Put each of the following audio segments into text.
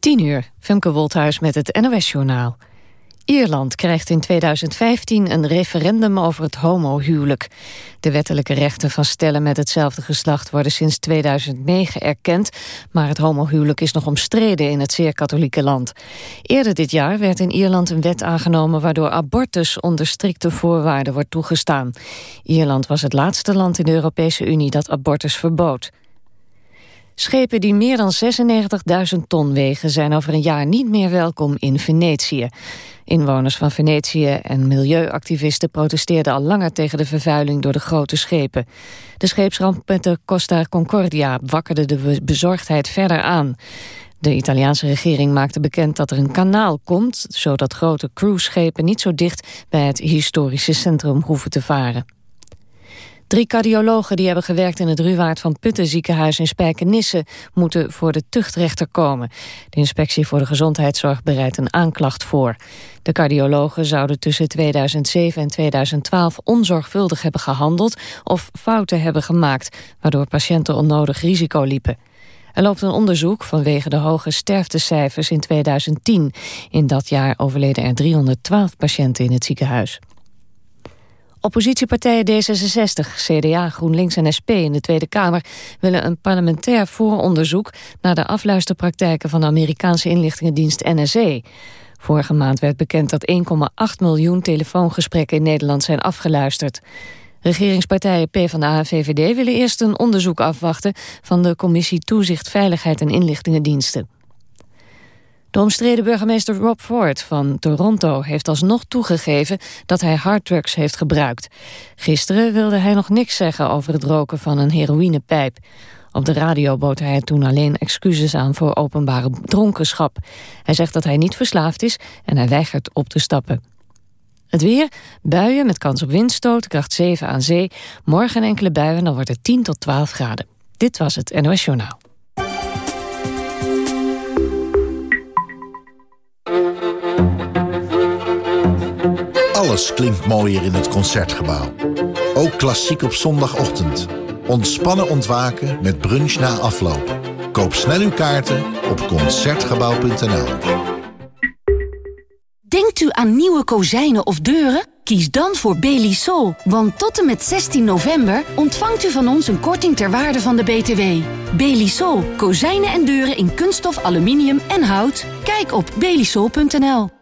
10 uur, Femke Wolthuis met het NOS-journaal. Ierland krijgt in 2015 een referendum over het homohuwelijk. De wettelijke rechten van stellen met hetzelfde geslacht worden sinds 2009 erkend, maar het homohuwelijk is nog omstreden in het zeer katholieke land. Eerder dit jaar werd in Ierland een wet aangenomen waardoor abortus onder strikte voorwaarden wordt toegestaan. Ierland was het laatste land in de Europese Unie dat abortus verbood. Schepen die meer dan 96.000 ton wegen zijn over een jaar niet meer welkom in Venetië. Inwoners van Venetië en milieuactivisten protesteerden al langer tegen de vervuiling door de grote schepen. De scheepsramp met de Costa Concordia wakkerde de bezorgdheid verder aan. De Italiaanse regering maakte bekend dat er een kanaal komt... zodat grote cruiseschepen niet zo dicht bij het historische centrum hoeven te varen. Drie cardiologen die hebben gewerkt in het Ruwaard van Putten ziekenhuis in Spijkenisse moeten voor de tuchtrechter komen. De inspectie voor de gezondheidszorg bereidt een aanklacht voor. De cardiologen zouden tussen 2007 en 2012 onzorgvuldig hebben gehandeld of fouten hebben gemaakt, waardoor patiënten onnodig risico liepen. Er loopt een onderzoek vanwege de hoge sterftecijfers in 2010. In dat jaar overleden er 312 patiënten in het ziekenhuis. Oppositiepartijen D66, CDA, GroenLinks en SP in de Tweede Kamer... willen een parlementair vooronderzoek... naar de afluisterpraktijken van de Amerikaanse inlichtingendienst NSE. Vorige maand werd bekend dat 1,8 miljoen telefoongesprekken in Nederland zijn afgeluisterd. Regeringspartijen PvdA en VVD willen eerst een onderzoek afwachten... van de Commissie Toezicht, Veiligheid en Inlichtingendiensten. De omstreden burgemeester Rob Ford van Toronto heeft alsnog toegegeven dat hij harddrugs heeft gebruikt. Gisteren wilde hij nog niks zeggen over het roken van een heroïnepijp. Op de radio bood hij toen alleen excuses aan voor openbare dronkenschap. Hij zegt dat hij niet verslaafd is en hij weigert op te stappen. Het weer, buien met kans op windstoot, kracht 7 aan zee. Morgen enkele buien, dan wordt het 10 tot 12 graden. Dit was het NOS Journaal. Alles klinkt mooier in het Concertgebouw. Ook klassiek op zondagochtend. Ontspannen ontwaken met brunch na afloop. Koop snel uw kaarten op Concertgebouw.nl Denkt u aan nieuwe kozijnen of deuren? Kies dan voor Belisol, want tot en met 16 november ontvangt u van ons een korting ter waarde van de BTW. Belisol, kozijnen en deuren in kunststof, aluminium en hout. Kijk op belisol.nl.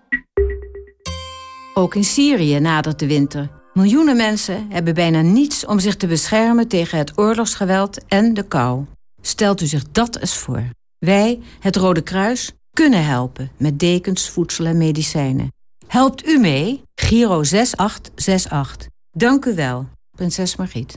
Ook in Syrië nadert de winter. Miljoenen mensen hebben bijna niets om zich te beschermen tegen het oorlogsgeweld en de kou. Stelt u zich dat eens voor. Wij, het Rode Kruis, kunnen helpen met dekens, voedsel en medicijnen. Helpt u mee? Giro 6868. Dank u wel, prinses Margriet.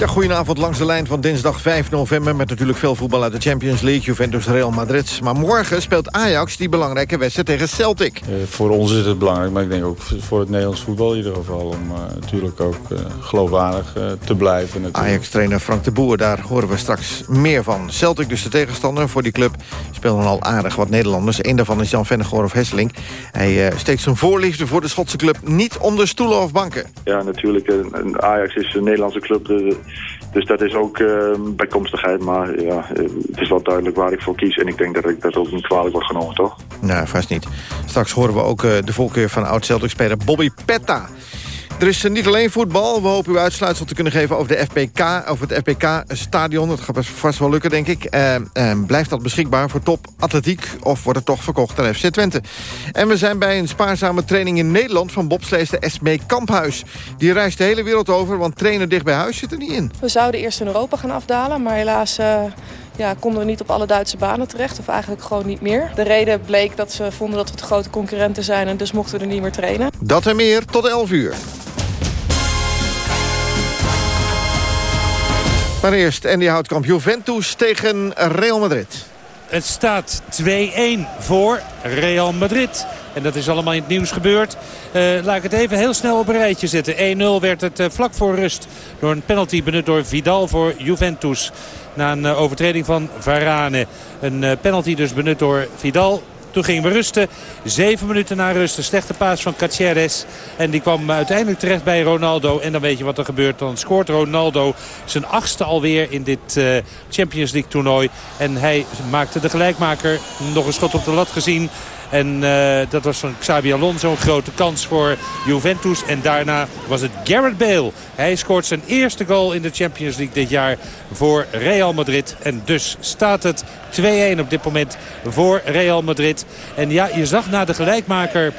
Ja, goedenavond langs de lijn van dinsdag 5 november... met natuurlijk veel voetbal uit de Champions League, Juventus Real Madrid. Maar morgen speelt Ajax die belangrijke wedstrijd tegen Celtic. Uh, voor ons is het belangrijk, maar ik denk ook voor het Nederlands voetbal in ieder geval... om uh, natuurlijk ook uh, geloofwaardig te blijven. Ajax-trainer Frank de Boer, daar horen we straks meer van. Celtic dus de tegenstander voor die club. Spelen al aardig wat Nederlanders. Eén daarvan is Jan Vennegoor of Hesseling. Hij steekt zijn voorliefde voor de Schotse club niet onder stoelen of banken. Ja, natuurlijk. Ajax is een Nederlandse club... De, dus dat is ook uh, bijkomstigheid. Maar ja, het is wel duidelijk waar ik voor kies. En ik denk dat ik dat ook niet kwalijk wordt genomen, toch? Nou, vast niet. Straks horen we ook uh, de voorkeur van oud-Celtic-speler Bobby Petta. Er is niet alleen voetbal. We hopen u uitsluitsel te kunnen geven over, de FPK, over het FPK-stadion. Dat gaat vast wel lukken, denk ik. Uh, uh, blijft dat beschikbaar voor top atletiek of wordt het toch verkocht aan FC Twente? En we zijn bij een spaarzame training in Nederland van bobsleester Esme Kamphuis. Die reist de hele wereld over, want trainen dicht bij huis zit er niet in. We zouden eerst in Europa gaan afdalen, maar helaas... Uh ja, konden we niet op alle Duitse banen terecht. Of eigenlijk gewoon niet meer. De reden bleek dat ze vonden dat we te grote concurrenten zijn. En dus mochten we er niet meer trainen. Dat en meer tot 11 uur. Maar eerst Andy Houtkamp. Juventus tegen Real Madrid. Het staat 2-1 voor Real Madrid. En dat is allemaal in het nieuws gebeurd. Uh, laat ik het even heel snel op een rijtje zetten. 1-0 werd het uh, vlak voor rust door een penalty benut door Vidal voor Juventus. Na een uh, overtreding van Varane. Een penalty dus benut door Vidal. Toen gingen we rusten. Zeven minuten na rust. Een slechte paas van Caceres. En die kwam uiteindelijk terecht bij Ronaldo. En dan weet je wat er gebeurt. Dan scoort Ronaldo zijn achtste alweer in dit uh, Champions League toernooi. En hij maakte de gelijkmaker. Nog een schot op de lat gezien. En uh, dat was van Xabi Alonso een grote kans voor Juventus. En daarna was het Gareth Bale. Hij scoort zijn eerste goal in de Champions League dit jaar voor Real Madrid. En dus staat het 2-1 op dit moment voor Real Madrid. En ja, je zag na de gelijkmaker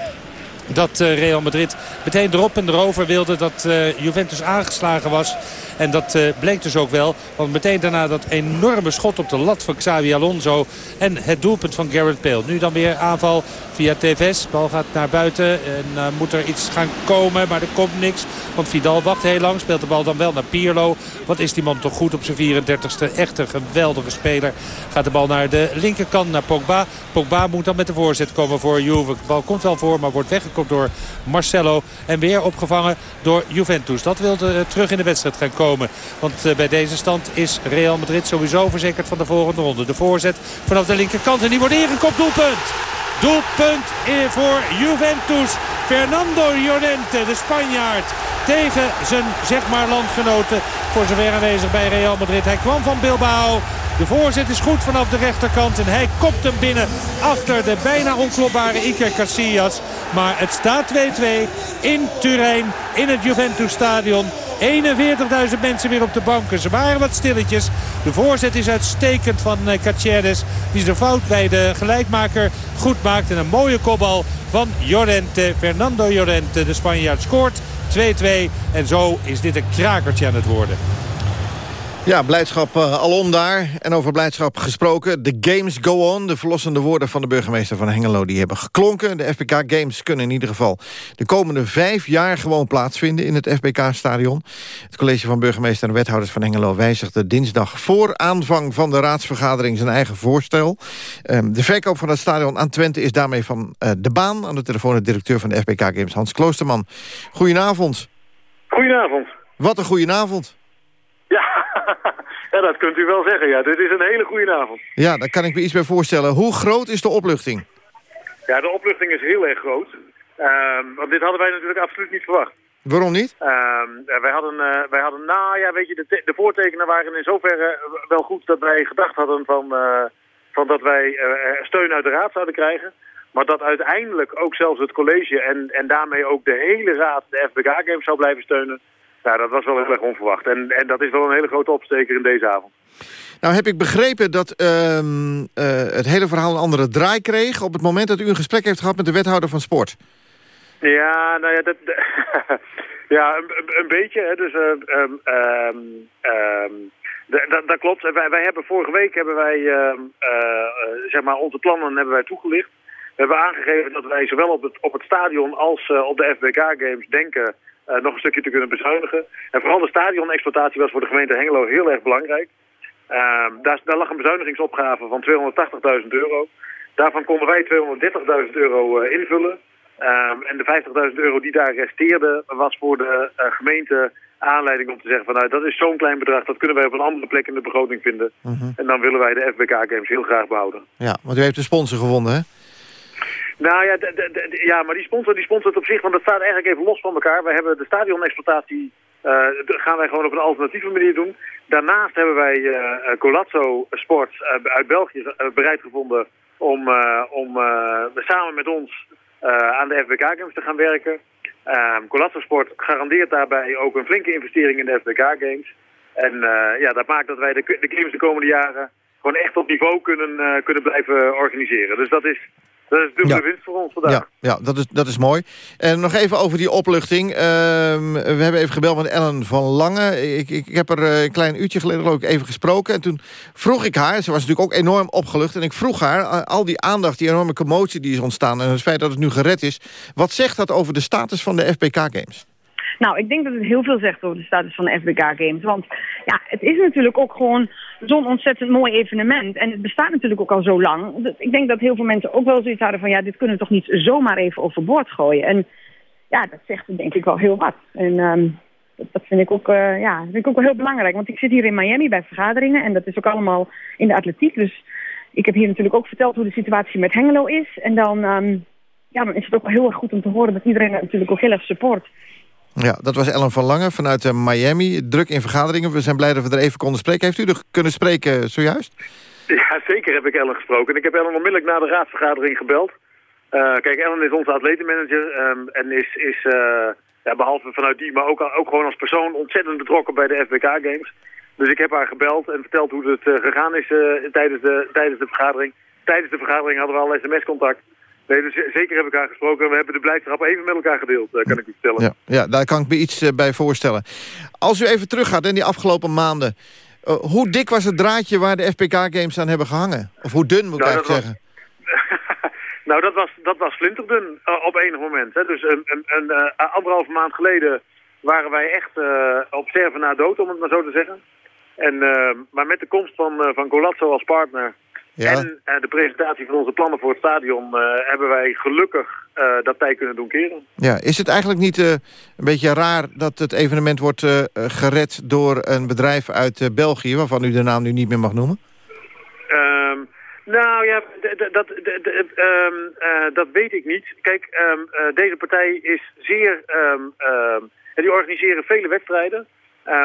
dat Real Madrid meteen erop en erover wilde dat Juventus aangeslagen was. En dat uh, bleek dus ook wel. Want meteen daarna dat enorme schot op de lat van Xavi Alonso. En het doelpunt van Garrett Bale. Nu dan weer aanval via TVS. Bal gaat naar buiten. En uh, moet er iets gaan komen. Maar er komt niks. Want Vidal wacht heel lang. Speelt de bal dan wel naar Pirlo. Wat is die man toch goed op zijn 34ste. Echt een geweldige speler. Gaat de bal naar de linkerkant. Naar Pogba. Pogba moet dan met de voorzet komen voor Juve. De bal komt wel voor. Maar wordt door Marcelo. En weer opgevangen door Juventus. Dat wilde uh, terug in de wedstrijd gaan komen. Want uh, bij deze stand is Real Madrid sowieso verzekerd van de volgende ronde. De voorzet vanaf de linkerkant en die wordt ingekopt. Doelpunt! Doelpunt voor Juventus. Fernando Llorente, de Spanjaard, tegen zijn zeg maar landgenoten. Voor zover aanwezig bij Real Madrid. Hij kwam van Bilbao. De voorzet is goed vanaf de rechterkant. En hij kopt hem binnen achter de bijna onklopbare Iker Casillas. Maar het staat 2-2 in Turijn, in het Juventus stadion. 41.000 mensen weer op de banken. Ze waren wat stilletjes. De voorzet is uitstekend van Caceres. Die zijn fout bij de gelijkmaker goed maakt. En een mooie kopbal van Llorente. Fernando Llorente, de Spanjaard, scoort 2-2. En zo is dit een krakertje aan het worden. Ja, blijdschap uh, alom daar. En over blijdschap gesproken. The games go on. De verlossende woorden van de burgemeester van Hengelo... die hebben geklonken. De FBK Games kunnen in ieder geval de komende vijf jaar... gewoon plaatsvinden in het FBK-stadion. Het college van burgemeester en wethouders van Hengelo... wijzigde dinsdag voor aanvang van de raadsvergadering... zijn eigen voorstel. Um, de verkoop van het stadion aan Twente is daarmee van uh, de baan. Aan de telefoon de directeur van de FBK Games, Hans Kloosterman. Goedenavond. Goedenavond. Wat een goedenavond. Ja, dat kunt u wel zeggen. Ja, dit is een hele goede avond. Ja, daar kan ik me iets bij voorstellen. Hoe groot is de opluchting? Ja, de opluchting is heel erg groot. Um, want dit hadden wij natuurlijk absoluut niet verwacht. Waarom niet? Um, wij, hadden, uh, wij hadden, nou ja, weet je, de, de voortekenen waren in zoverre wel goed dat wij gedacht hadden van, uh, van dat wij uh, steun uit de raad zouden krijgen. Maar dat uiteindelijk ook zelfs het college en, en daarmee ook de hele raad de FBK-games zou blijven steunen. Nou, dat was wel heel erg onverwacht. En, en dat is wel een hele grote opsteker in deze avond. Nou heb ik begrepen dat um, uh, het hele verhaal een andere draai kreeg... op het moment dat u een gesprek heeft gehad met de wethouder van sport. Ja, nou ja, dat, ja een, een, beetje. Hè. Dus, uh, um, um, dat, dat klopt. Wij, wij, hebben vorige week hebben wij, uh, zeg maar onze plannen hebben wij toegelicht. We hebben aangegeven dat wij zowel op het, op het stadion als op de FBK-games denken nog een stukje te kunnen bezuinigen. En vooral de stadionexploitatie was voor de gemeente Hengelo heel erg belangrijk. Uh, daar, daar, lag een bezuinigingsopgave van 280.000 euro. Daarvan konden wij 230.000 euro uh, invullen. Ehm, en de 50.000 euro die daar resteerde was voor de uh, gemeente aanleiding om te zeggen van nou dat is zo'n klein bedrag, dat kunnen wij op een andere plek in de begroting vinden. -huh. En dan willen wij de FBK Games heel graag behouden. Ja, want u heeft een sponsor gevonden hè? Nou ja, ja, maar die sponsor, die sponsort op zich, want dat staat eigenlijk even los van elkaar. We hebben de stadionexploitatie, uh, gaan wij gewoon op een alternatieve manier doen. Daarnaast hebben wij uh, Colazzo Sports uh, uit België bereid gevonden om, om samen met ons aan de FBK Games te gaan werken. Ehm, Colazzo Sport garandeert daarbij ook een flinke investering in de FBK Games. En ja, dat maakt dat wij de, de games de komende jaren gewoon echt op niveau kunnen, kunnen blijven organiseren. Dus dat is Dat is dubbele winst voor ons vandaag. Ja, ja dat, is, dat is mooi. En nog even over die opluchting. Ehm, we hebben even gebeld met Ellen van Lange. Ik, ik, ik heb er eh, een klein uurtje geleden ook even gesproken. En toen vroeg ik haar, ze was natuurlijk ook enorm opgelucht... en ik vroeg haar, al die aandacht, die enorme commotie die is ontstaan... en het feit dat het nu gered is... wat zegt dat over de status van de FBK Games? Nou, ik denk dat het heel veel zegt over de status van de FBK Games. Want ja, het is natuurlijk ook gewoon zo'n ontzettend mooi evenement. En het bestaat natuurlijk ook al zo lang. Ik denk dat heel veel mensen ook wel zoiets hadden van... ja, dit kunnen we toch niet zomaar even overboord gooien. En ja, dat zegt denk ik wel heel wat. En um, dat, vind ik ook, uh, ja, vind ik ook wel heel belangrijk. Want ik zit hier in Miami bij vergaderingen. En dat is ook allemaal in de atletiek. Dus ik heb hier natuurlijk ook verteld hoe de situatie met Hengelo is. En dan, um, ja, is het ook wel heel erg goed om te horen... dat iedereen natuurlijk ook heel erg support... Ja, dat was Ellen van Lange vanuit uh, Miami. Druk in vergaderingen. We zijn blij dat we er even konden spreken. Heeft u er kunnen spreken zojuist? Ja, zeker heb ik Ellen gesproken. Ik heb Ellen onmiddellijk na de raadsvergadering gebeld. Uh, kijk, Ellen is onze atletenmanager um, en is, is ja, behalve vanuit die, maar ook, ook gewoon als persoon ontzettend betrokken bij de FBK Games. Dus ik heb haar gebeld en verteld hoe het gegaan is tijdens, de, tijdens de vergadering. Tijdens de vergadering hadden we al sms-contact. Nee, dus zeker heb ik haar gesproken. We hebben de blijdschap even met elkaar gedeeld, eh, kan ik u vertellen. Ja, ja, daar kan ik me iets eh, bij voorstellen. Als u even teruggaat in die afgelopen maanden... Uh, hoe dik was het draadje waar de FPK-games aan hebben gehangen? Of hoe dun, moet ik nou, eigenlijk zeggen? nou, dat was, dat was flinterdun uh, op enig moment. Hè. Dus een, een, een uh, anderhalve maand geleden waren wij echt op sterven na dood, om het maar zo te zeggen. En, maar met de komst van, van Golazzo als partner en uh, de presentatie van onze plannen voor het stadion uh, hebben wij gelukkig uh, dat tijd kunnen doen keren. Ja, is het eigenlijk niet een beetje raar dat het evenement wordt gered door een bedrijf uit België, waarvan u de naam nu niet meer mag noemen? Um, nou ja, dat, um, dat weet ik niet. Kijk, um, deze partij is zeer... die organiseren vele wedstrijden.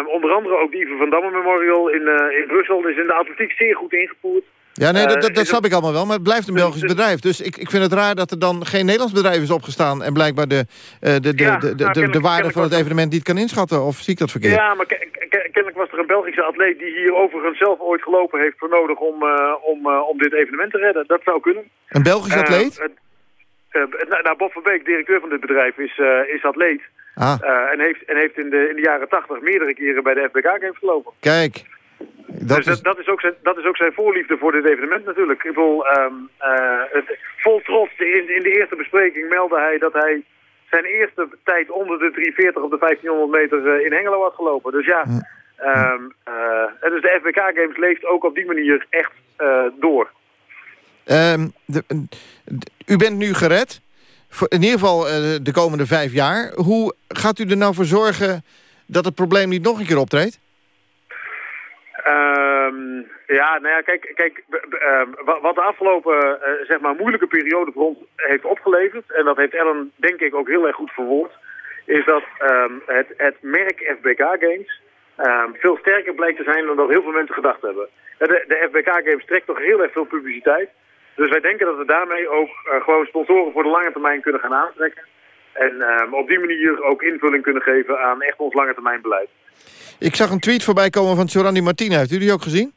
onder andere ook die van Damme Memorial in, in Brussel is in de atletiek zeer goed ingevoerd. Ja, nee, dat, dat, dat snap ik allemaal wel, maar het blijft een Belgisch bedrijf. Dus ik, ik vind het raar dat er dan geen Nederlands bedrijf is opgestaan... en blijkbaar de, uh, de, de, de, de, de, nou, de waarde van het evenement niet kan inschatten. Of zie ik dat verkeerd? Ja, maar kennelijk was er een Belgische atleet... die hier overigens zelf ooit gelopen heeft voor nodig om, uh, om, om dit evenement te redden. Dat zou kunnen. Een Belgisch atleet? nou, nou, Bob van Beek, directeur van dit bedrijf, is, is atleet. Ah. en heeft, en heeft in, de, in de jaren tachtig meerdere keren bij de FBK Games gelopen. Kijk, dat dus is... Dat, is ook zijn, dat is ook zijn voorliefde voor dit evenement natuurlijk. Ik bedoel, um, uh, het, vol trots, in, in de eerste bespreking meldde hij dat hij zijn eerste tijd onder de 340 op de 1500 meter uh, in Hengelo had gelopen. Dus ja, um, uh, dus de FBK Games leeft ook op die manier echt door. Um, de, u bent nu gered, voor in ieder geval de komende vijf jaar. Hoe gaat u er nou voor zorgen dat het probleem niet nog een keer optreedt? Um, ja, nou ja, kijk, kijk uh, wat de afgelopen uh, zeg maar moeilijke periode voor ons heeft opgeleverd... en dat heeft Ellen denk ik ook heel erg goed verwoord... is dat um, het, het merk FBK Games veel sterker blijkt te zijn dan dat heel veel mensen gedacht hebben. De, de FBK Games trekt toch heel erg veel publiciteit. Dus wij denken dat we daarmee ook uh, gewoon sponsoren voor de lange termijn kunnen gaan aantrekken. En op die manier ook invulling kunnen geven aan echt ons lange termijn beleid. Ik zag een tweet voorbij komen van Giovanni Martina. Heeft u die ook gezien?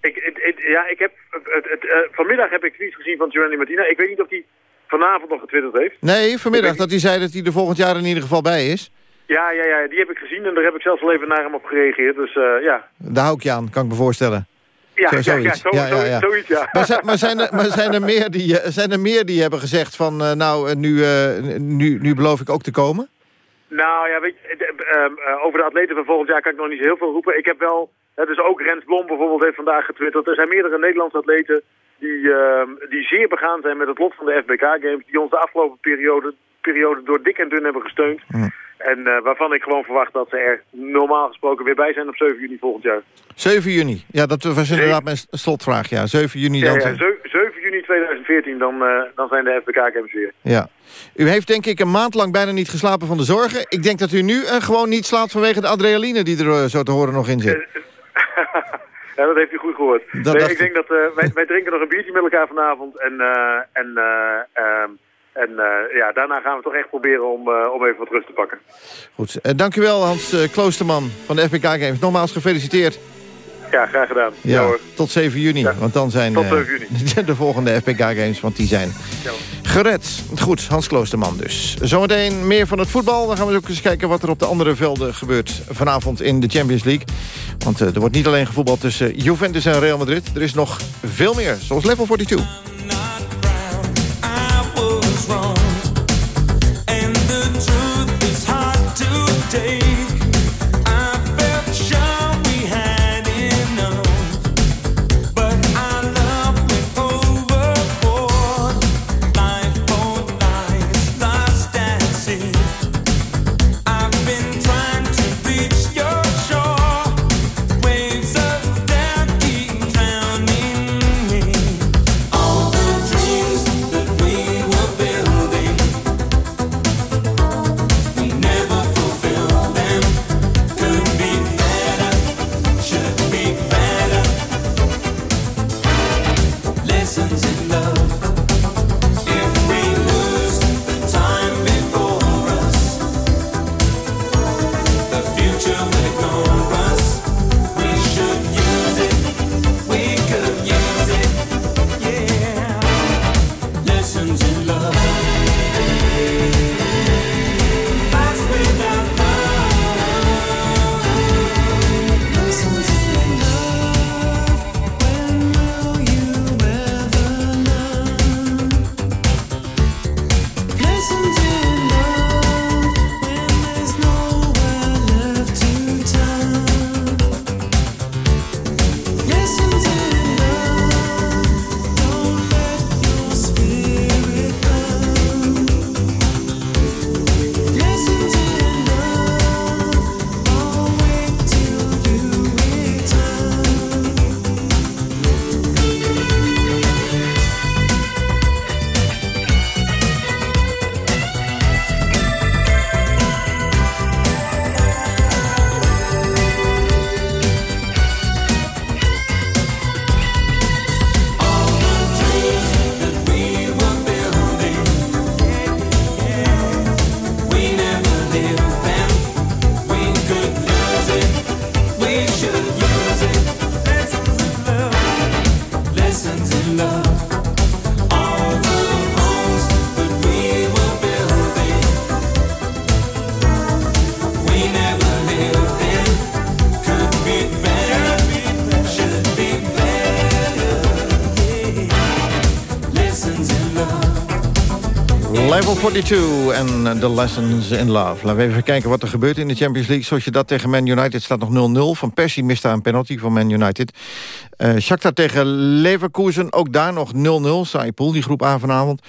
Ik, het, ja, ik heb, het, uh, vanmiddag heb ik tweets gezien van Giovanni Martina. Ik weet niet of hij vanavond nog getwitterd heeft. Nee, vanmiddag. Dat hij zei dat hij er volgend jaar in ieder geval bij is. Ja, ja, ja, die heb ik gezien en daar heb ik zelfs al even naar hem op gereageerd. Dus uh, ja. Daar hou ik je aan, kan ik me voorstellen. Ja, zo, zoiets. Ja, ja, ja, zoiets, ja. Maar, zijn, maar, zijn, er, maar zijn, er meer die, eh, zijn er meer die hebben gezegd van... Uh, nou, nu, uh, nu, nu beloof ik ook te komen? Nou ja, weet je, uh, over de atleten van volgend jaar kan ik nog niet zo heel veel roepen. Ik heb wel, uh, dus ook Rens Blom bijvoorbeeld heeft vandaag getwitterd. Er zijn meerdere Nederlandse atleten die, uh, die zeer begaan zijn met het lot van de FBK Games. Die ons de afgelopen periode, periode door dik en dun hebben gesteund. En uh, waarvan ik gewoon verwacht dat ze er normaal gesproken weer bij zijn op 7 juni volgend jaar. 7 juni, ja dat was inderdaad mijn slotvraag. Ja, 7 juni dan. Ja, ja 7, juni 2014 dan, uh, dan zijn de FBK Games weer. Ja. U heeft denk ik een maand lang bijna niet geslapen van de zorgen. Ik denk dat u nu uh, gewoon niet slaapt vanwege de adrenaline die er zo te horen nog in zit. ja, dat heeft u goed gehoord. Dat, nee, ik denk dat wij, wij drinken nog een biertje met elkaar vanavond en... en ehm, en uh, ja, daarna gaan we toch echt proberen om, uh, om even wat rust te pakken. Goed, uh, dankjewel Hans Kloosterman van de FBK Games. Nogmaals gefeliciteerd. Ja, graag gedaan. Ja, tot 7 juni. Want dan zijn tot eh, 7 juni. de volgende FPK-games, want die zijn Ja, gered. Goed, Hans Kloosterman dus. Zometeen meer van het voetbal. Dan gaan we ook eens kijken wat er op de andere velden gebeurt vanavond in de Champions League. Want eh, er wordt niet alleen gevoetbald tussen Juventus en Real Madrid. Er is nog veel meer, zoals Level 42. 42 en The Lessons in Love. Laten we even kijken wat er gebeurt in de Champions League. Zoals je dat tegen Man United staat nog 0-0. Van Persie mist daar een penalty van Man United. Eh Shakhtar tegen Leverkusen, ook daar nog 0-0. Saai die groep A vanavond.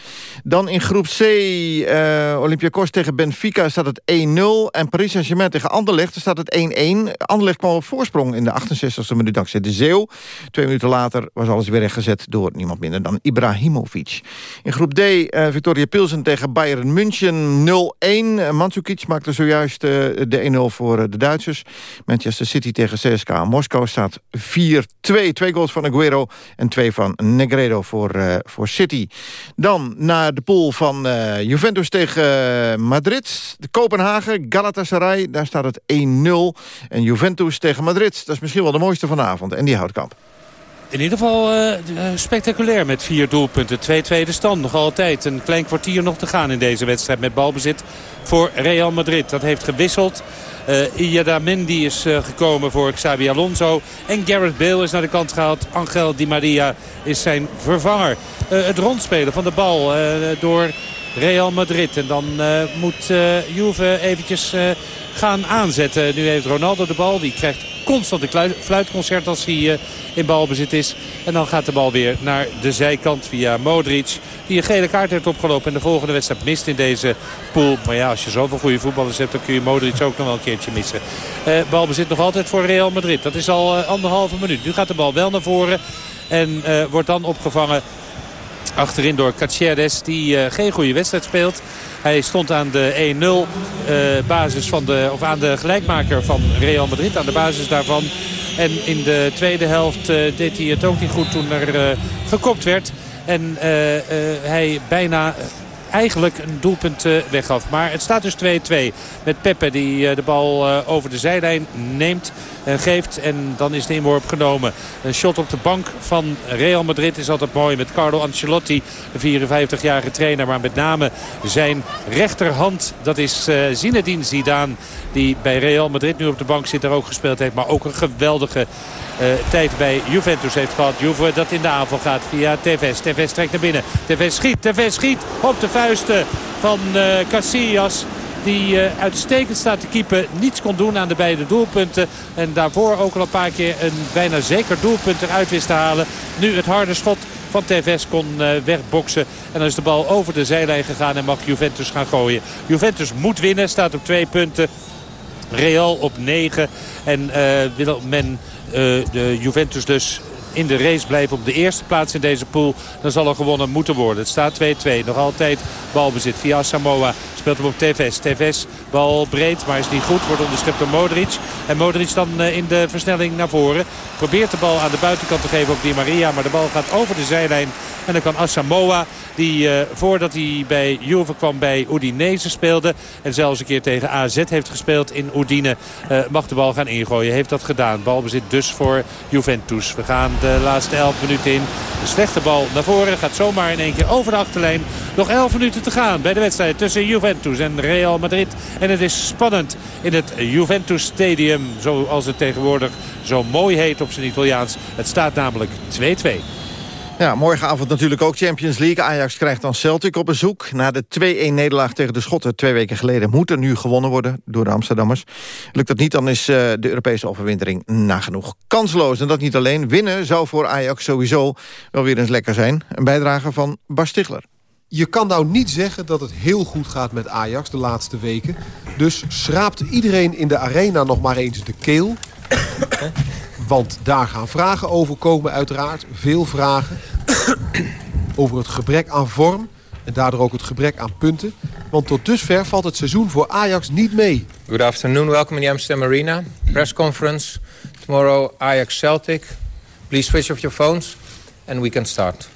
Dan in groep C, eh Olympiakos tegen Benfica staat het 1-0. En Paris Saint-Germain tegen Anderlecht staat het 1-1. Anderlecht kwam op voorsprong in de 68e minuut dankzij de Zeeuw. Twee minuten later was alles weer rechtgezet door niemand minder dan Ibrahimovic. In groep D, eh Victoria Pilsen tegen Bayern München 0-1. Eh, Mandzukic maakte zojuist de 1-0 voor de Duitsers. Manchester City tegen CSKA Moskou staat 4-2. Twee goals van Aguero en twee van Negredo voor, eh, voor City. Dan naar de pool van eh, Juventus tegen eh, Madrid. De Kopenhagen, Galatasaray, daar staat het 1-0. En Juventus tegen Madrid, dat is misschien wel de mooiste vanavond. En die houdt kamp. In ieder geval eh, eh, spectaculair met vier doelpunten. 2-2 de stand nog altijd. Een klein kwartier nog te gaan in deze wedstrijd met balbezit voor Real Madrid. Dat heeft gewisseld. Uh, Mendy is gekomen voor Xabi Alonso. En Gareth Bale is naar de kant gehaald. Angel Di Maria is zijn vervanger. Het rondspelen van de bal door Real Madrid. En dan moet Juve eventjes gaan aanzetten. Nu heeft Ronaldo de bal. Die krijgt constant een fluitconcert als hij uh, in balbezit is. En dan gaat de bal weer naar de zijkant via Modric. Die een gele kaart heeft opgelopen en de volgende wedstrijd mist in deze pool. Maar ja, als je zoveel goede voetballers hebt, dan kun je Modric ook nog wel een keertje missen. Uh, balbezit nog altijd voor Real Madrid. Dat is al uh, anderhalve minuut. Nu gaat de bal wel naar voren en wordt dan opgevangen achterin door Caceres die uh, geen goede wedstrijd speelt. Hij stond aan de 1-0 uh, basis van de, of aan de gelijkmaker van Real Madrid. Aan de basis daarvan. En in de tweede helft uh, deed hij het ook niet goed toen er gekopt werd. En hij bijna eigenlijk een doelpunt eh, weggaf. Maar het staat dus 2-2 met Pepe die eh, de bal eh, over de zijlijn neemt geeft. En dan is de inworp genomen. Een shot op de bank van Real Madrid is altijd mooi met Carlo Ancelotti. De 54-jarige trainer. Maar met name zijn rechterhand. Dat is uh, Zinedine Zidane. Die bij Real Madrid nu op de bank zit. Daar ook gespeeld heeft. Maar ook een geweldige uh, tijd bij Juventus heeft gehad. Juve dat in de aanval gaat via Tevez. Tevez trekt naar binnen. Tevez schiet. Tevez schiet op de vuisten van uh, Casillas. Die uh, uitstekend staat te keeper. Niets kon doen aan de beide doelpunten. En daarvoor ook al een paar keer een bijna zeker doelpunt eruit wist te halen. Nu het harde schot van Tevez kon uh, wegboksen. En dan is de bal over de zijlijn gegaan en mag Juventus gaan gooien. Juventus moet winnen. Staat op twee punten. Real op 9. En uh, wil men de Juventus dus in de race blijven op de eerste plaats in deze pool... dan zal er gewonnen moeten worden. Het staat 2-2. Nog altijd balbezit via Samoa. Speelt hem op Tevez. Tevez, bal breed, maar is niet goed. Wordt onderschept door Modric. En Modric dan in de versnelling naar voren. Probeert de bal aan de buitenkant te geven op Di Maria. Maar de bal gaat over de zijlijn. En dan kan Asamoah, die uh, voordat hij bij Juve kwam bij Udinese speelde... en zelfs een keer tegen AZ heeft gespeeld in Udine... Uh, mag de bal gaan ingooien. Heeft dat gedaan. Balbezit dus voor Juventus. We gaan de laatste 11 minuten in. Een slechte bal naar voren. Gaat zomaar in één keer over de achterlijn. Nog 11 minuten te gaan bij de wedstrijd tussen Juventus en Real Madrid. En het is spannend in het Juventus Stadium. Zoals het tegenwoordig zo mooi heet op zijn Italiaans. Het staat namelijk 2-2. Ja, morgenavond natuurlijk ook Champions League. Ajax krijgt dan Celtic op bezoek. Na de 2-1-nederlaag tegen de Schotten twee weken geleden... moet er nu gewonnen worden door de Amsterdammers. Lukt dat niet, dan is uh, de Europese overwintering nagenoeg kansloos. En dat niet alleen. Winnen zou voor Ajax sowieso wel weer eens lekker zijn. Een bijdrage van Bas Stigler. Je kan nou niet zeggen dat het heel goed gaat met Ajax de laatste weken. Dus schraapt iedereen in de arena nog maar eens de keel. Want daar gaan vragen over komen uiteraard. Veel vragen. over het gebrek aan vorm. En daardoor ook het gebrek aan punten. Want tot dusver valt het seizoen voor Ajax niet mee. Good afternoon, welcome in the Amsterdam Arena. Press conference. Tomorrow Ajax Celtic. Please switch off your phones. And we can start.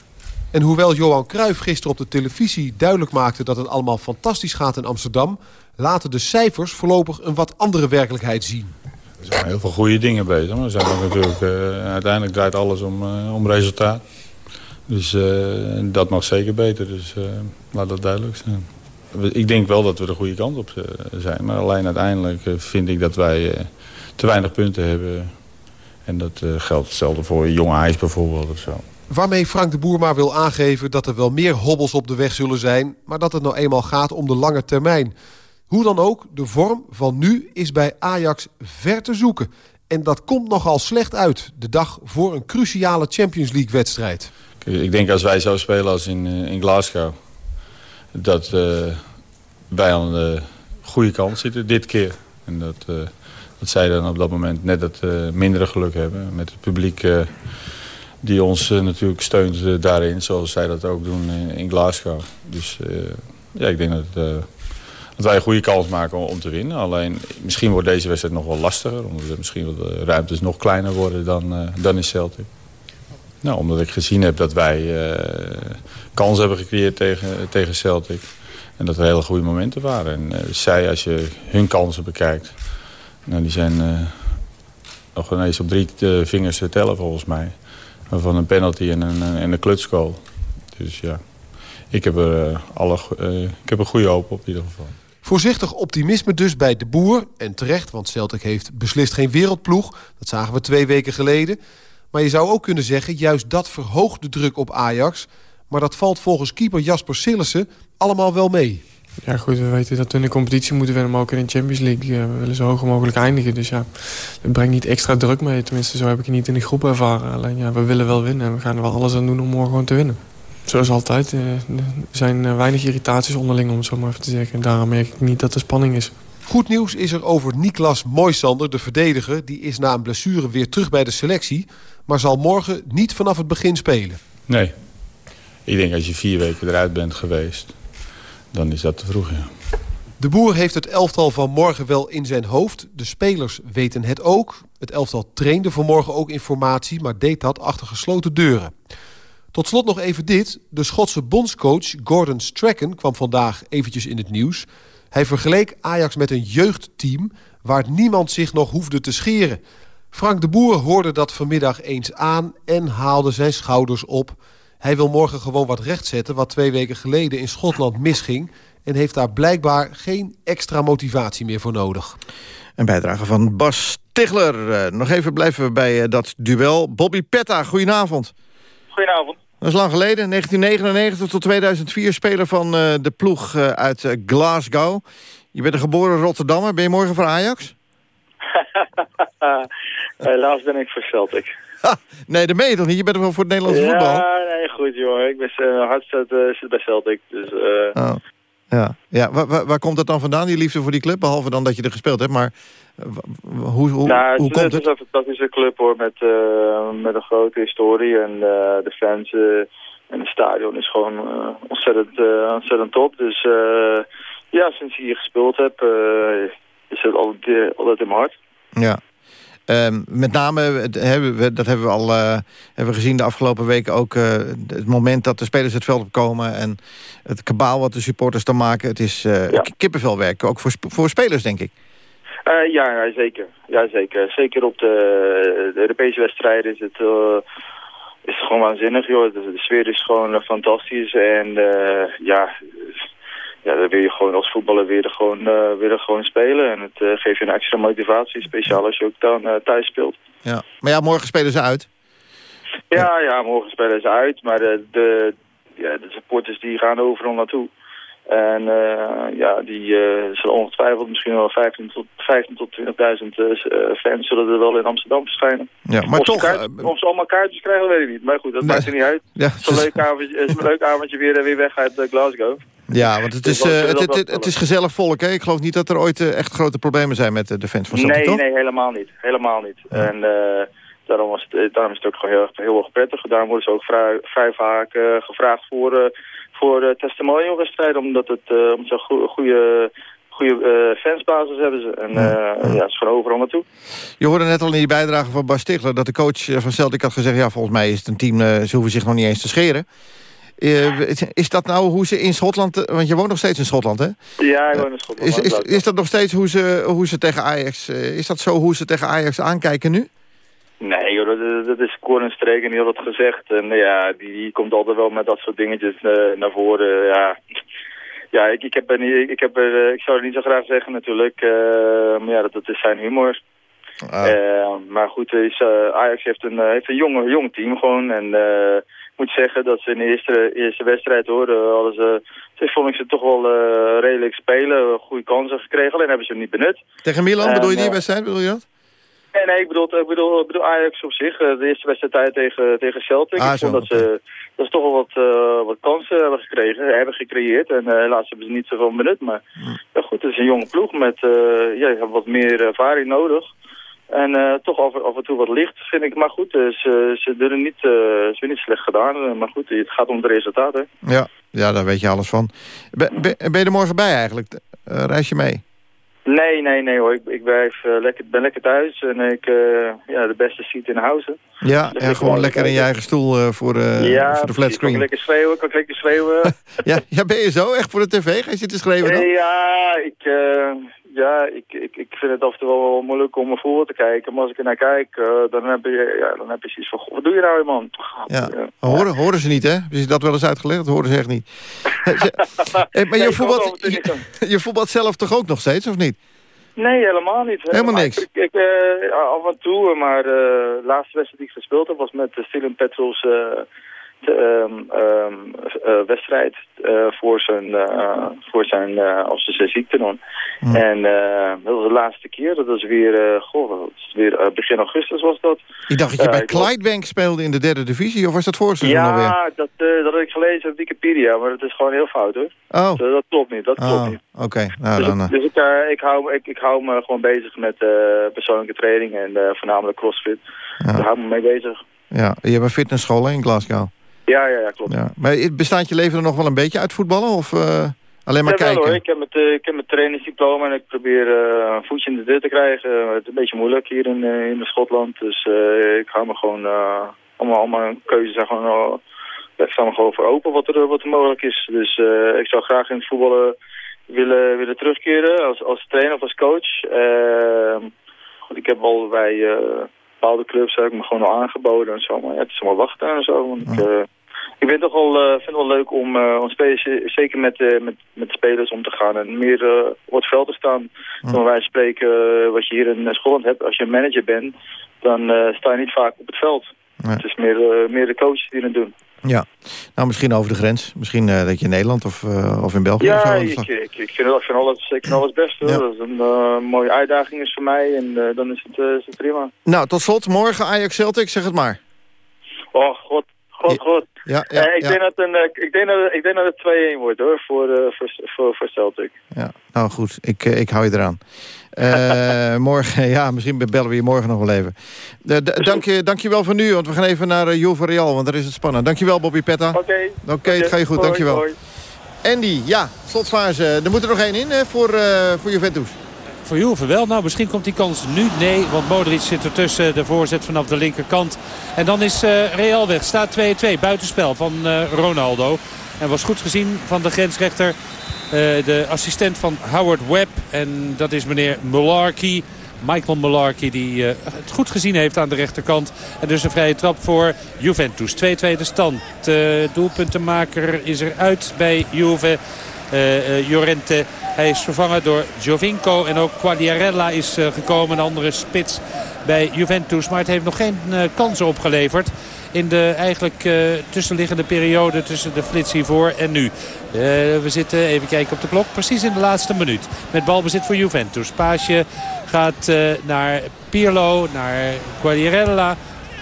En hoewel Johan Cruijff gisteren op de televisie duidelijk maakte... dat het allemaal fantastisch gaat in Amsterdam... laten de cijfers voorlopig een wat andere werkelijkheid zien. Er zijn heel veel goede dingen bezig. Maar zijn ook natuurlijk, uh, uiteindelijk draait alles om, uh, om resultaat. Dus uh, dat mag zeker beter. Dus laat dat duidelijk zijn. Ik denk wel dat we de goede kant op zijn. Maar alleen uiteindelijk vind ik dat wij te weinig punten hebben. En dat geldt hetzelfde voor Jong Ajax bijvoorbeeld of zo. Waarmee Frank de Boer maar wil aangeven dat er wel meer hobbels op de weg zullen zijn... maar dat het nou eenmaal gaat om de lange termijn. Hoe dan ook, de vorm van nu is bij Ajax ver te zoeken. En dat komt nogal slecht uit, de dag voor een cruciale Champions League-wedstrijd. Ik denk als wij zo spelen als in, in Glasgow... dat uh, wij aan de goede kant zitten, dit keer. En dat, uh, dat zij dan op dat moment net het mindere geluk hebben met het publiek die ons natuurlijk steunt daarin, zoals zij dat ook doen in, in Glasgow. Dus ja, ik denk dat, dat, wij een goede kans maken om, te winnen. Alleen misschien wordt deze wedstrijd nog wel lastiger, omdat misschien de ruimtes nog kleiner worden dan, dan in Celtic. Nou, omdat ik gezien heb dat wij kansen hebben gecreëerd tegen, tegen Celtic. En dat er hele goede momenten waren. En zij, als je hun kansen bekijkt, nou, die zijn nog ineens op drie vingers te tellen volgens mij van een penalty en een, en een klutsgoal. Dus ja, ik heb er, alle, ik heb een goede hoop op in ieder geval. Voorzichtig optimisme dus bij de boer. En terecht, want Celtic heeft beslist geen wereldploeg. Dat zagen we twee weken geleden. Maar je zou ook kunnen zeggen, juist dat verhoogt de druk op Ajax. Maar dat valt volgens keeper Jasper Sillissen allemaal wel mee. Ja goed, we weten dat we in de competitie moeten winnen, maar ook in de Champions League. we willen zo hoog mogelijk eindigen. Dus ja, het brengt niet extra druk mee. Tenminste, zo heb ik het niet in de groep ervaren. Alleen ja, we willen wel winnen en we gaan er wel alles aan doen om morgen gewoon te winnen. Zoals altijd, er zijn weinig irritaties onderling, om het zo maar even te zeggen. En daarom merk ik niet dat er spanning is. Goed nieuws is er over Niklas Moisander, de verdediger. Die is na een blessure weer terug bij de selectie. Maar zal morgen niet vanaf het begin spelen. Nee. Ik denk als je vier weken eruit bent geweest dan is dat te vroeg, ja. De boer heeft het elftal van morgen wel in zijn hoofd. De spelers weten het ook. Het elftal trainde vanmorgen ook informatie, maar deed dat achter gesloten deuren. Tot slot nog even dit. De Schotse bondscoach Gordon Strachan kwam vandaag eventjes in het nieuws. Hij vergeleek Ajax met een jeugdteam... waar niemand zich nog hoefde te scheren. Frank de Boer hoorde dat vanmiddag eens aan en haalde zijn schouders op. Hij wil morgen gewoon wat rechtzetten... wat twee weken geleden in Schotland misging... en heeft daar blijkbaar geen extra motivatie meer voor nodig. Een bijdrage van Bas Stigler. Eh, nog even blijven we bij eh, dat duel. Bobby Petta, goedenavond. Goedenavond. Dat is lang geleden, 1999 tot 2004, speler van eh, de ploeg eh, uit eh, Glasgow. Je bent een geboren Rotterdammer. Ben je morgen voor Ajax? Helaas ben ik voor Celtic. Nee, dat meen je toch niet? Je bent er wel voor het Nederlandse voetbal? Ja, nee, goed jongen. Ik ben uh, hart zit, zit bij Celtic. Dus, Oh, ja. ja. Waar, waar, waar komt dat dan vandaan, die liefde voor die club? Behalve dan dat je er gespeeld hebt, maar hoe, hoe, nou, hoe is- komt het het? is een fantastische club hoor, met, eh, met een grote historie. En eh, de fans eh, en het stadion is gewoon ontzettend, ontzettend top. Dus ja, sinds ik hier gespeeld heb, is het altijd, altijd in mijn hart. Ja. Ehm, met name, het hebben we, dat hebben we al hebben we gezien de afgelopen weken ook... het moment dat de spelers het veld opkomen... en het kabaal wat de supporters dan maken. Het is Ja. kippenvelwerk, ook voor, voor spelers, denk ik. Eh, ja, zeker. Ja, zeker. Zeker op de, de Europese wedstrijden is het, eh, is het gewoon waanzinnig, joh. De, de sfeer is gewoon eh, fantastisch. En eh, ja, ja, dan wil je gewoon als voetballer weer er gewoon, weer er gewoon spelen. En het geeft je een extra motivatie, speciaal als je ook dan thuis speelt. Ja. Maar ja, morgen spelen ze uit. Ja, ja, morgen spelen ze uit, maar de, de, ja, de supporters die gaan overal naartoe. En eh, ja, die eh, zullen ongetwijfeld misschien wel 15 tot, 15 tot 20.000 eh, fans zullen er wel in Amsterdam verschijnen. Ja, maar of, toch... Ze kaart- of ze allemaal kaartjes krijgen, weet ik niet. Maar goed, dat Nee. maakt er niet uit. Ja, Het is een leuk avondje, een leuk avondje weer, weer weg uit Glasgow. ja, want het Dus is, het, het, is gezellig volk, hè? Ik geloof niet dat er ooit echt grote problemen zijn met de fans van Celtic, Nee, toch? nee, helemaal niet. Helemaal niet. En daarom, was het, daarom is het ook gewoon heel, erg- heel erg prettig. Daarom worden ze ook vrij, vrij vaak gevraagd voor, voor eh, testimonialwedstrijden. Omdat het, eh een goe- goede, goede eh, fansbasis hebben ze. En eh ja, het is gewoon overal naartoe. Je hoorde net al in die bijdrage van Bas Stigler... dat de coach van Celtic had gezegd... ja, volgens mij is het een team, eh, ze hoeven zich nog niet eens te scheren. Is dat nou hoe ze in Schotland... want je woont nog steeds in Schotland, hè? Ja, ik woon in Schotland. Is, is, is dat nog steeds hoe ze, hoe ze tegen Ajax... is dat zo hoe ze tegen Ajax aankijken nu? Nee, joh, dat, dat is koor en streek en heel wat gezegd. En ja, die, die komt altijd wel met dat soort dingetjes eh, naar voren. Ja, ja ik, ik, heb er niet, ik, heb er, eh, ik zou het niet zo graag zeggen natuurlijk. eh, maar ja, dat, dat is zijn humor. Eh, maar goed, is, Ajax heeft een, heeft een jong, jong team gewoon. En ik moet zeggen dat ze in de eerste, eerste wedstrijd hoor, hadden ze, ze vond ik ze toch wel redelijk spelen. Goede kansen gekregen, alleen hebben ze hem niet benut. Tegen Milan, bedoel je die wedstrijd? Bedoel je dat? Nee, nee, ik bedoel, ik bedoel, ik bedoel Ajax op zich. eh, De eerste wedstrijd tegen, tegen Celtic. Ah, ik vond zo, dat, ze, dat ze toch wel wat, eh, wat kansen hebben gekregen, hebben gecreëerd. En eh, helaas hebben ze niet zoveel benut. Maar ja, goed, het is een jonge ploeg met eh, ja, wat meer ervaring nodig. En toch af, af en toe wat licht, vind ik. Maar goed, ze, ze doen het niet, ze hebben niet slecht gedaan. Maar goed, het gaat om het resultaat, hè. Ja, ja, daar weet je alles van. Ben, ben, ben je er morgen bij eigenlijk? Reis je mee? Nee, nee, nee hoor. Ik, ik blijf, eh, lekker, ben lekker thuis. En ik, eh, ja, de beste seat in huis. Ja, en gewoon lekker in je eigen stoel eh, voor, de ja, voor de precies. Kan ik flatscreen. lekker schreeuwen, kan ik lekker schreeuwen. Ja, ja, ben je zo? Echt voor de tv? Ga je zitten schreeuwen dan? Ja, ik, ja ik, ik, ik vind het af en toe wel moeilijk om me voor te kijken. Maar als ik er naar kijk, eh, dan, heb je, ja, dan heb je zoiets van... "Goh, Wat doe je nou, man? Ja. Horen, horen ze niet, hè? Je dat wel eens uitgelegd? Dat horen ze echt niet. Eh, maar Nee, je voetbalt, er je, je voetbalt zelf toch ook nog steeds, of niet? Nee, helemaal niet. Helemaal Maar niks? Ik, ik, eh, af en toe, maar de laatste wedstrijd die ik gespeeld heb was met de Steven Petrels eh, wedstrijd eh, voor zijn, eh, voor zijn als zijn ziekte. Hm. En dat was de laatste keer. Dat was weer, goh, weer begin augustus was dat. Ik dacht dat je Ja, bij was- Clydebank speelde in de derde divisie, of was dat vorig seizoen alweer? Ja, dat, dat heb ik gelezen op Wikipedia, maar dat is gewoon heel fout hoor. Oh. Dat, dat klopt niet, dat klopt Oh, niet. oké. Nou, Dus, dan, ik, dus ik, ik, hou, ik, ik hou me gewoon bezig met persoonlijke training en voornamelijk crossfit. Daar hou ik me mee bezig. ja. Je hebt een fitnessschool in Glasgow. Ja, ja, ja, klopt. Ja. Maar bestaat je leven er nog wel een beetje uit voetballen? Of eh, alleen maar Ja, wel, kijken? hoor. Ik heb mijn, eh, ik heb mijn trainingsdiploma en ik probeer eh, een voetje in de deur te krijgen. Het is een beetje moeilijk hier in, in Schotland. Dus ik hou me gewoon... allemaal, allemaal keuzes gewoon, ik sta nog gewoon voor open wat er, wat er mogelijk is. Dus ik zou graag in het voetballen willen, willen terugkeren als, als trainer of als coach. Ehm, goed, ik heb al bij bepaalde clubs heb ik me gewoon al aangeboden en zo. Maar ja, het is allemaal wachten en zo. Want ik, ik vind het toch wel, eh, vind het wel leuk om, eh, om spelers, zeker met, eh, met, met spelers om te gaan. En meer eh, op het veld te staan. Toen wij spreken, eh, wat je hier in Schotland hebt, als je een manager bent, dan eh, sta je niet vaak op het veld. Het is meer, eh, meer de coaches die het doen. Ja, nou misschien over de grens. Misschien eh, dat je in Nederland of, eh, of in België of zo ik, ik, ik, vind, ik vind alles, ik vind alles best. Hoor. Dat is een eh, mooie uitdaging is voor mij en eh, dan is het, eh, is het prima. Nou, tot slot, morgen Ajax Celtic, zeg het maar. Oh, god, god, god. Ja, ja, Eh, ik, ja. Denk dat een, ik, denk dat, ik denk dat het 2-1 wordt hoor, voor, eh, voor, voor, voor Celtic. Ja, nou goed, ik, eh, ik hou je eraan. Morgen, ja, misschien bellen we je morgen nog wel even. Dank, je, dank je wel voor nu, want we gaan even naar Juve Real, want daar is het spannend. Dank je wel, Bobby Petta. Oké. Oké, het gaat je goed, Hoi, dank je wel. hoi. Andy, ja, slotfase. Er moet er nog één in hè, voor, voor Juventus. Voor Juve wel. Nou, misschien komt die kans nu. Nee, want Modric zit ertussen. De voorzet vanaf de linkerkant. En dan is eh, Real weg. Staat 2-2. Buitenspel van eh, Ronaldo. En was goed gezien van de grensrechter. eh, de assistent van Howard Webb. En dat is meneer Mularkey. Michael Mularkey die het goed gezien heeft aan de rechterkant. En dus een vrije trap voor Juventus. 2-2 de stand. Uh, doelpuntenmaker is eruit bij Juve. Uh, uh, Llorente. Hij is vervangen door Giovinco. En ook Quagliarella is uh, gekomen. Een andere spits bij Juventus. Maar het heeft nog geen kansen opgeleverd. In de eigenlijk tussenliggende periode tussen de flits hiervoor en nu. We zitten, even kijken op de klok, precies in de laatste minuut. Met balbezit voor Juventus. Paasje gaat naar Pirlo, naar Quagliarella.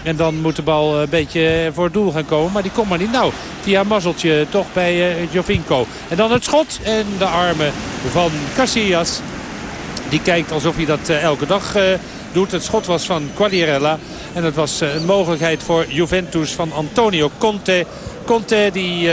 En dan moet de bal een beetje voor het doel gaan komen. Maar die komt maar niet. Nou, via mazzeltje toch bij uh, Jovinko. En dan het schot en de armen van Casillas. Die kijkt alsof hij dat uh, elke dag doet. Het schot was van Quagliarella. En het was een mogelijkheid voor Juventus van Antonio Conte. Conte die...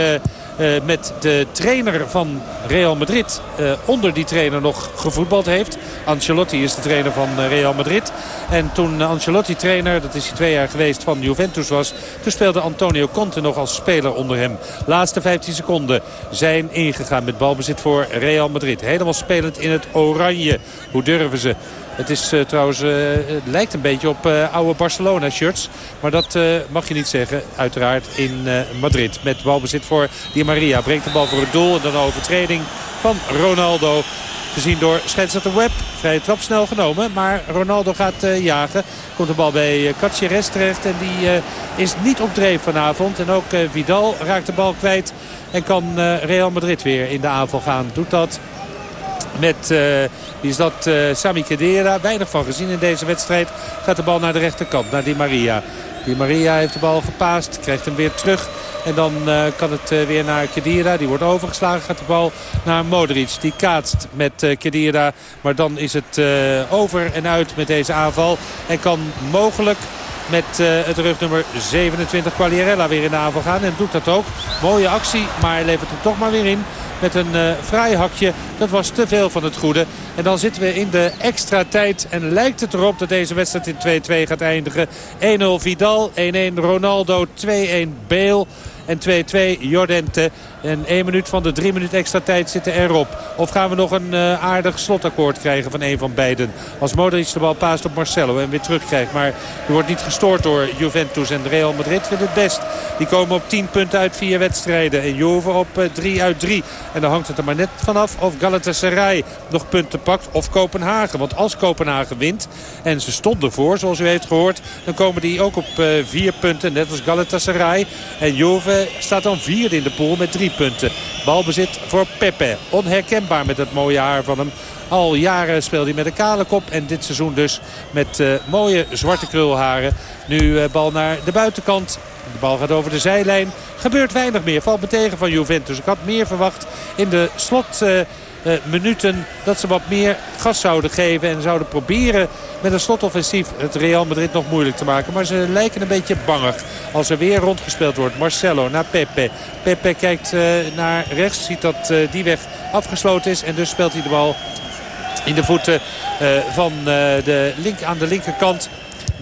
met de trainer van Real Madrid uh, onder die trainer nog gevoetbald heeft. Ancelotti is de trainer van uh, Real Madrid. En toen Ancelotti trainer, dat is hij twee jaar geweest, van Juventus was... toen speelde Antonio Conte nog als speler onder hem. Laatste 15 seconden zijn ingegaan met balbezit voor Real Madrid. Helemaal spelend in het oranje. Hoe durven ze? Het is uh, trouwens, het lijkt een beetje op uh, oude Barcelona shirts. Maar dat mag je niet zeggen, uiteraard in Madrid. Met balbezit voor Di Maria. Brengt de bal voor het doel en dan overtreding van Ronaldo. Gezien door scheidsrechter Webb. Vrije trap snel genomen. Maar Ronaldo gaat jagen. Komt de bal bij uh, Caceres terecht. En die is niet op dreef vanavond. En ook Vidal raakt de bal kwijt. En kan Real Madrid weer in de aanval gaan. Doet dat met, wie is dat, uh, Sami Khedira. Weinig van gezien in deze wedstrijd. Gaat de bal naar de rechterkant, naar Di Maria. Di Maria heeft de bal gepaast, krijgt hem weer terug. En dan uh, kan het weer naar Khedira. Die wordt overgeslagen, gaat de bal naar Modric. Die kaatst met uh, Khedira. Maar dan is het over en uit met deze aanval. En kan mogelijk met het rugnummer 27 Quagliarella weer in de aanval gaan. En doet dat ook. Mooie actie, maar levert hem toch maar weer in. Met een uh, fraai hakje. Dat was te veel van het goede. En dan zitten we in de extra tijd. En lijkt het erop dat deze wedstrijd in 2-2 gaat eindigen. 1-0 Vidal, 1-1 Ronaldo, 2-1 Bale. En 2-2 Jordente. En 1 minuut van de 3 minuut extra tijd zitten erop. Of gaan we nog een uh, aardig slotakkoord krijgen van een van beiden. Als Modric de bal paast op Marcelo en weer terugkrijgt. Maar die wordt niet gestoord door Juventus en Real Madrid vindt het best. Die komen op 10 punten uit 4 wedstrijden. En Juve op uh, 3 uit 3. En dan hangt het er maar net vanaf of Galatasaray nog punten pakt. Of Kopenhagen. Want als Kopenhagen wint en ze stonden voor zoals u heeft gehoord. Dan komen die ook op uh, 4 punten. Net als Galatasaray. En Juve staat dan vierde in de pool met 3 punten. Balbezit voor Pepe. Onherkenbaar met het mooie haar van hem. Al jaren speelde hij met een kale kop. En dit seizoen dus met uh, mooie zwarte krulharen. Nu uh, bal naar de buitenkant. De bal gaat over de zijlijn. Gebeurt weinig meer. Valt me tegen van Juventus. Ik had meer verwacht in de slot... uh, minuten dat ze wat meer gas zouden geven. En zouden proberen met een slotoffensief het Real Madrid nog moeilijk te maken. Maar ze lijken een beetje bangig als er weer rondgespeeld wordt. Marcelo naar Pepe. Pepe kijkt uh, naar rechts. Ziet dat uh, die weg afgesloten is. En dus speelt hij de bal in de voeten van de link, aan de linkerkant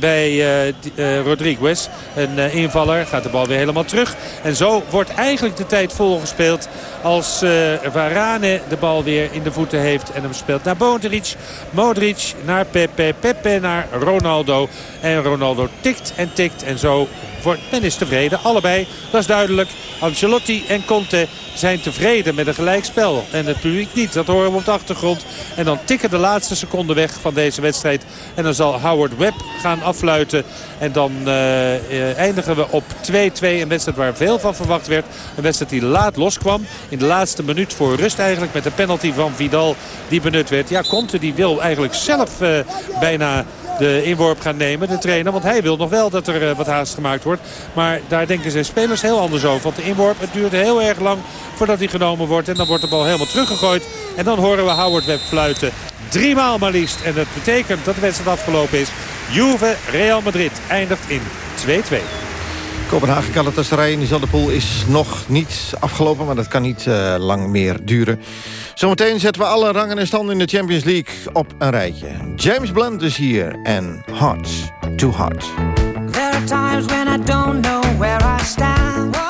bij uh, uh, Rodriguez. Een uh, invaller gaat de bal weer helemaal terug. En zo wordt eigenlijk de tijd volgespeeld als Varane de bal weer in de voeten heeft. En hem speelt naar Modric. Modric naar Pepe. Pepe naar Ronaldo. En Ronaldo tikt en tikt. En zo wordt men is tevreden. Allebei, dat is duidelijk. Ancelotti en Conte zijn tevreden met een gelijkspel. En het publiek niet, dat horen we op de achtergrond. En dan tikken de laatste seconden weg van deze wedstrijd. En dan zal Howard Webb gaan affluiten. En dan uh, uh, eindigen we op 2-2. Een wedstrijd waar veel van verwacht werd. Een wedstrijd die laat loskwam. In de laatste minuut voor rust eigenlijk. Met de penalty van Vidal die benut werd. Ja, Conte die wil eigenlijk zelf uh, bijna de inworp gaan nemen, de trainer. Want hij wil nog wel dat er uh, wat haast gemaakt wordt. Maar daar denken zijn spelers heel anders over. Want de inworp, het duurt heel erg lang voordat hij genomen wordt. En dan wordt de bal helemaal teruggegooid. En dan horen we Howard Webb fluiten. Driemaal maar liefst. En dat betekent dat de wedstrijd afgelopen is. Juve Real Madrid eindigt in 2-2. Kopenhagen Galatasaray in diezelfde pool is nog niet afgelopen... maar dat kan niet uh, lang meer duren. Zometeen zetten we alle rangen en standen in de Champions League op een rijtje. James Blunt is hier en Hearts to Heart. There are times when I don't know where I stand.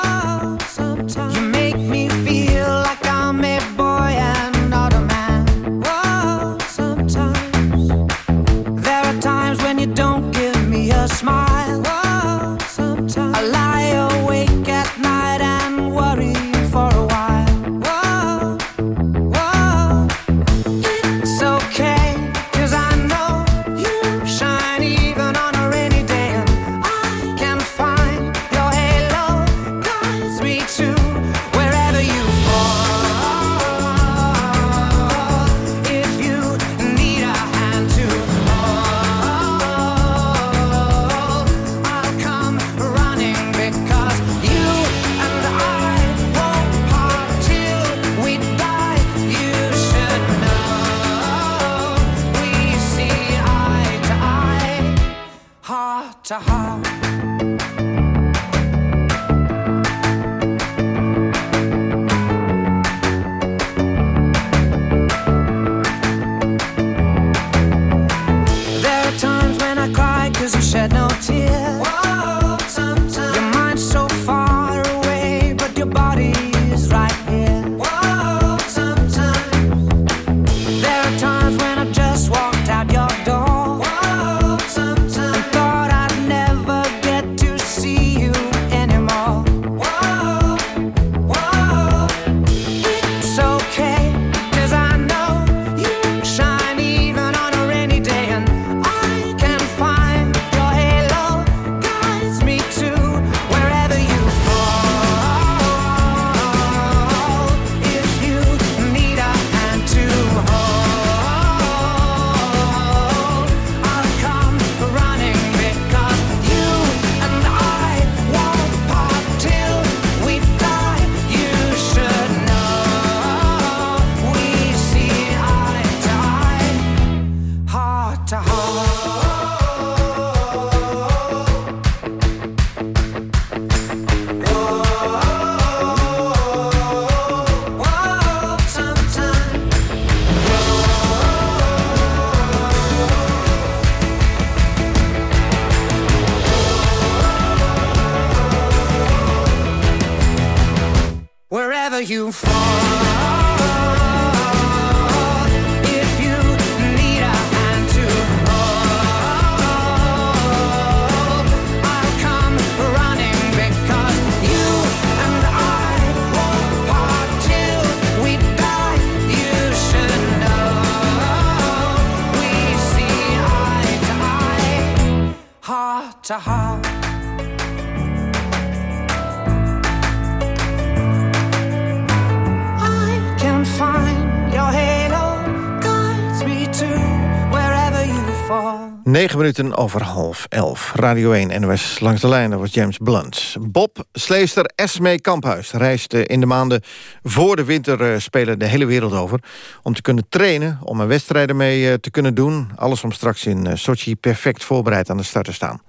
Minuten over half elf. Radio 1 NOS langs de lijn, dat was James Blunt. Bob Sleester Esmee Kamphuis reist in de maanden voor de winterspelen de hele wereld over... om te kunnen trainen, om er wedstrijden mee eh, te kunnen doen. Alles om straks in eh, Sochi perfect voorbereid aan de start te staan.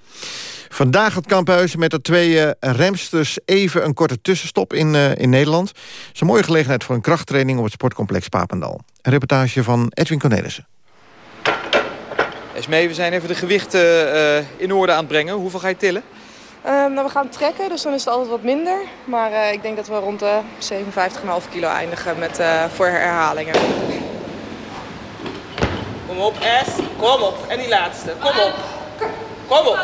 Vandaag het Kamphuis met de twee eh, remsters even een korte tussenstop in, eh, in Nederland. Het is een mooie gelegenheid voor een krachttraining op het sportcomplex Papendal. Een reportage van Edwin Cornelissen. Esmee, we zijn even de gewichten eh, in orde aan het brengen. Hoeveel ga je tillen? Ehm, nou, we gaan trekken, dus dan is het altijd wat minder. Maar eh, ik denk dat we rond de 57,5 kilo eindigen met, eh, voor herhalingen. Kom op, S. Kom op. En die laatste. Kom op. Kom op.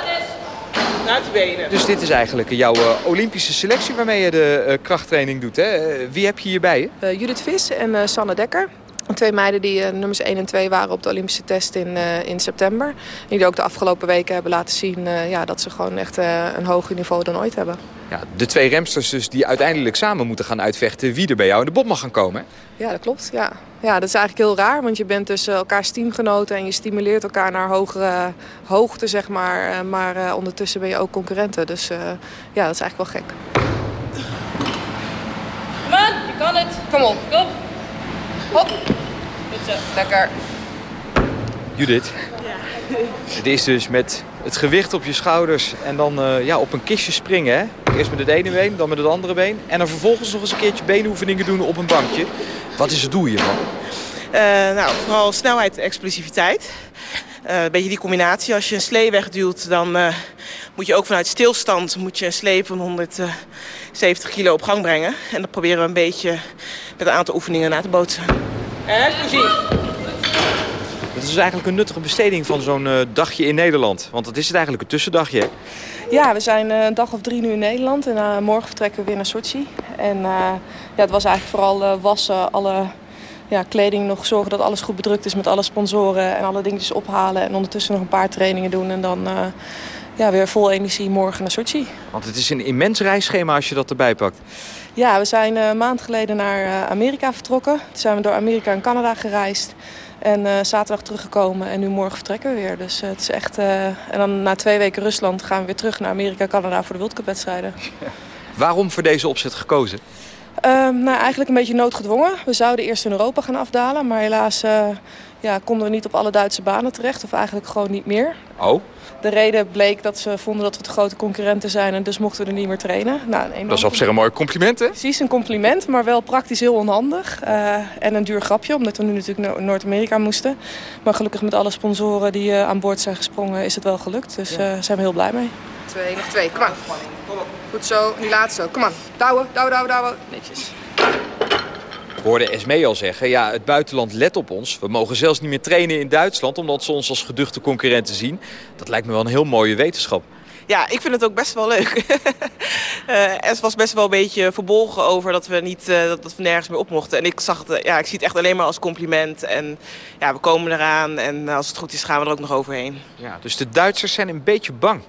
Naar de benen. Dus dit is eigenlijk jouw eh, Olympische selectie waarmee je de eh, krachttraining doet. Hè? Wie heb je hierbij? Eh, Judith Vis en eh, Sanne Dekker. Twee meiden die eh, nummers 1 en 2 waren op de Olympische test in, eh, in september. En die ook de afgelopen weken hebben laten zien eh, ja, dat ze gewoon echt eh, een hoger niveau dan ooit hebben. Ja, de twee remsters dus die uiteindelijk samen moeten gaan uitvechten... wie er bij jou in de bot mag gaan komen. hè? Ja, dat klopt. Ja. ja, dat is eigenlijk heel raar, want je bent tussen elkaars teamgenoten en je stimuleert elkaar naar hogere hoogte, zeg maar. Eh, Maar eh, ondertussen ben je ook concurrenten, dus eh, ja, dat is eigenlijk wel gek. Kom aan, je kan het. Kom op. Kom. Hop. Goed zo. Lekker. Judith, het is dus met het gewicht op je schouders en dan eh, ja, op een kistje springen. Hè? Eerst met het ene been, dan met het andere been. En dan vervolgens nog eens een keertje benoefeningen doen op een bankje. Wat is het doel hiervan? Eh, nou, vooral snelheid en explosiviteit. Eh, een beetje die combinatie. Als je een slee wegduwt, dan eh, moet je ook vanuit stilstand moet je een slee van 170 kilo op gang brengen. En dat proberen we een beetje met een aantal oefeningen na te bootsen. Explosief. Het is eigenlijk een nuttige besteding van zo'n eh, dagje in Nederland. Want dat is het eigenlijk, een tussendagje. Ja, we zijn een dag of drie nu in Nederland en eh, morgen vertrekken we weer naar Sochi. En eh, ja, het was eigenlijk vooral eh, wassen, alle ja, kleding nog zorgen dat alles goed bedrukt is met alle sponsoren en alle dingetjes ophalen. En ondertussen nog een paar trainingen doen en dan eh, ja, weer vol energie morgen naar Sochi. Want het is een immens reisschema als je dat erbij pakt. Ja, we zijn eh, een maand geleden naar eh, Amerika vertrokken. Toen zijn we door Amerika en Canada gereisd. En eh, zaterdag teruggekomen en nu morgen vertrekken we weer. Dus eh, het is echt... eh, en dan na twee weken Rusland gaan we weer terug naar Amerika en Canada voor de World Cup wedstrijden. Waarom voor deze opzet gekozen? Ehm, nou, eigenlijk een beetje noodgedwongen. We zouden eerst in Europa gaan afdalen, maar helaas eh, ja, konden we niet op alle Duitse banen terecht. Of eigenlijk gewoon niet meer. Oh, De reden bleek dat ze vonden dat we te grote concurrenten zijn en dus mochten we er niet meer trainen. Nou, een enorm dat is op zich een mooi compliment, hè? Precies, een compliment, maar wel praktisch heel onhandig. Eh, en een duur grapje, omdat we nu natuurlijk naar Noord-Amerika moesten. Maar gelukkig met alle sponsoren die eh, aan boord zijn gesprongen is het wel gelukt. Dus daar zijn we heel blij mee. Twee, nog twee, kom aan. Goed zo, die laatste, kom aan. Douwen, douwen, douwen, douwen. Netjes. Ik hoorde Esmee al zeggen, ja, het buitenland let op ons. We mogen zelfs niet meer trainen in Duitsland... omdat ze ons als geduchte concurrenten zien. Dat lijkt me wel een heel mooie wetenschap. Ja, ik vind het ook best wel leuk. Eh es was best wel een beetje verbolgen over dat we, niet, eh, dat, dat we nergens meer op mochten. En ik, zag het, eh, ja, ik zie het echt alleen maar als compliment. En ja, we komen eraan en als het goed is gaan we er ook nog overheen. Ja, dus de Duitsers zijn een beetje bang.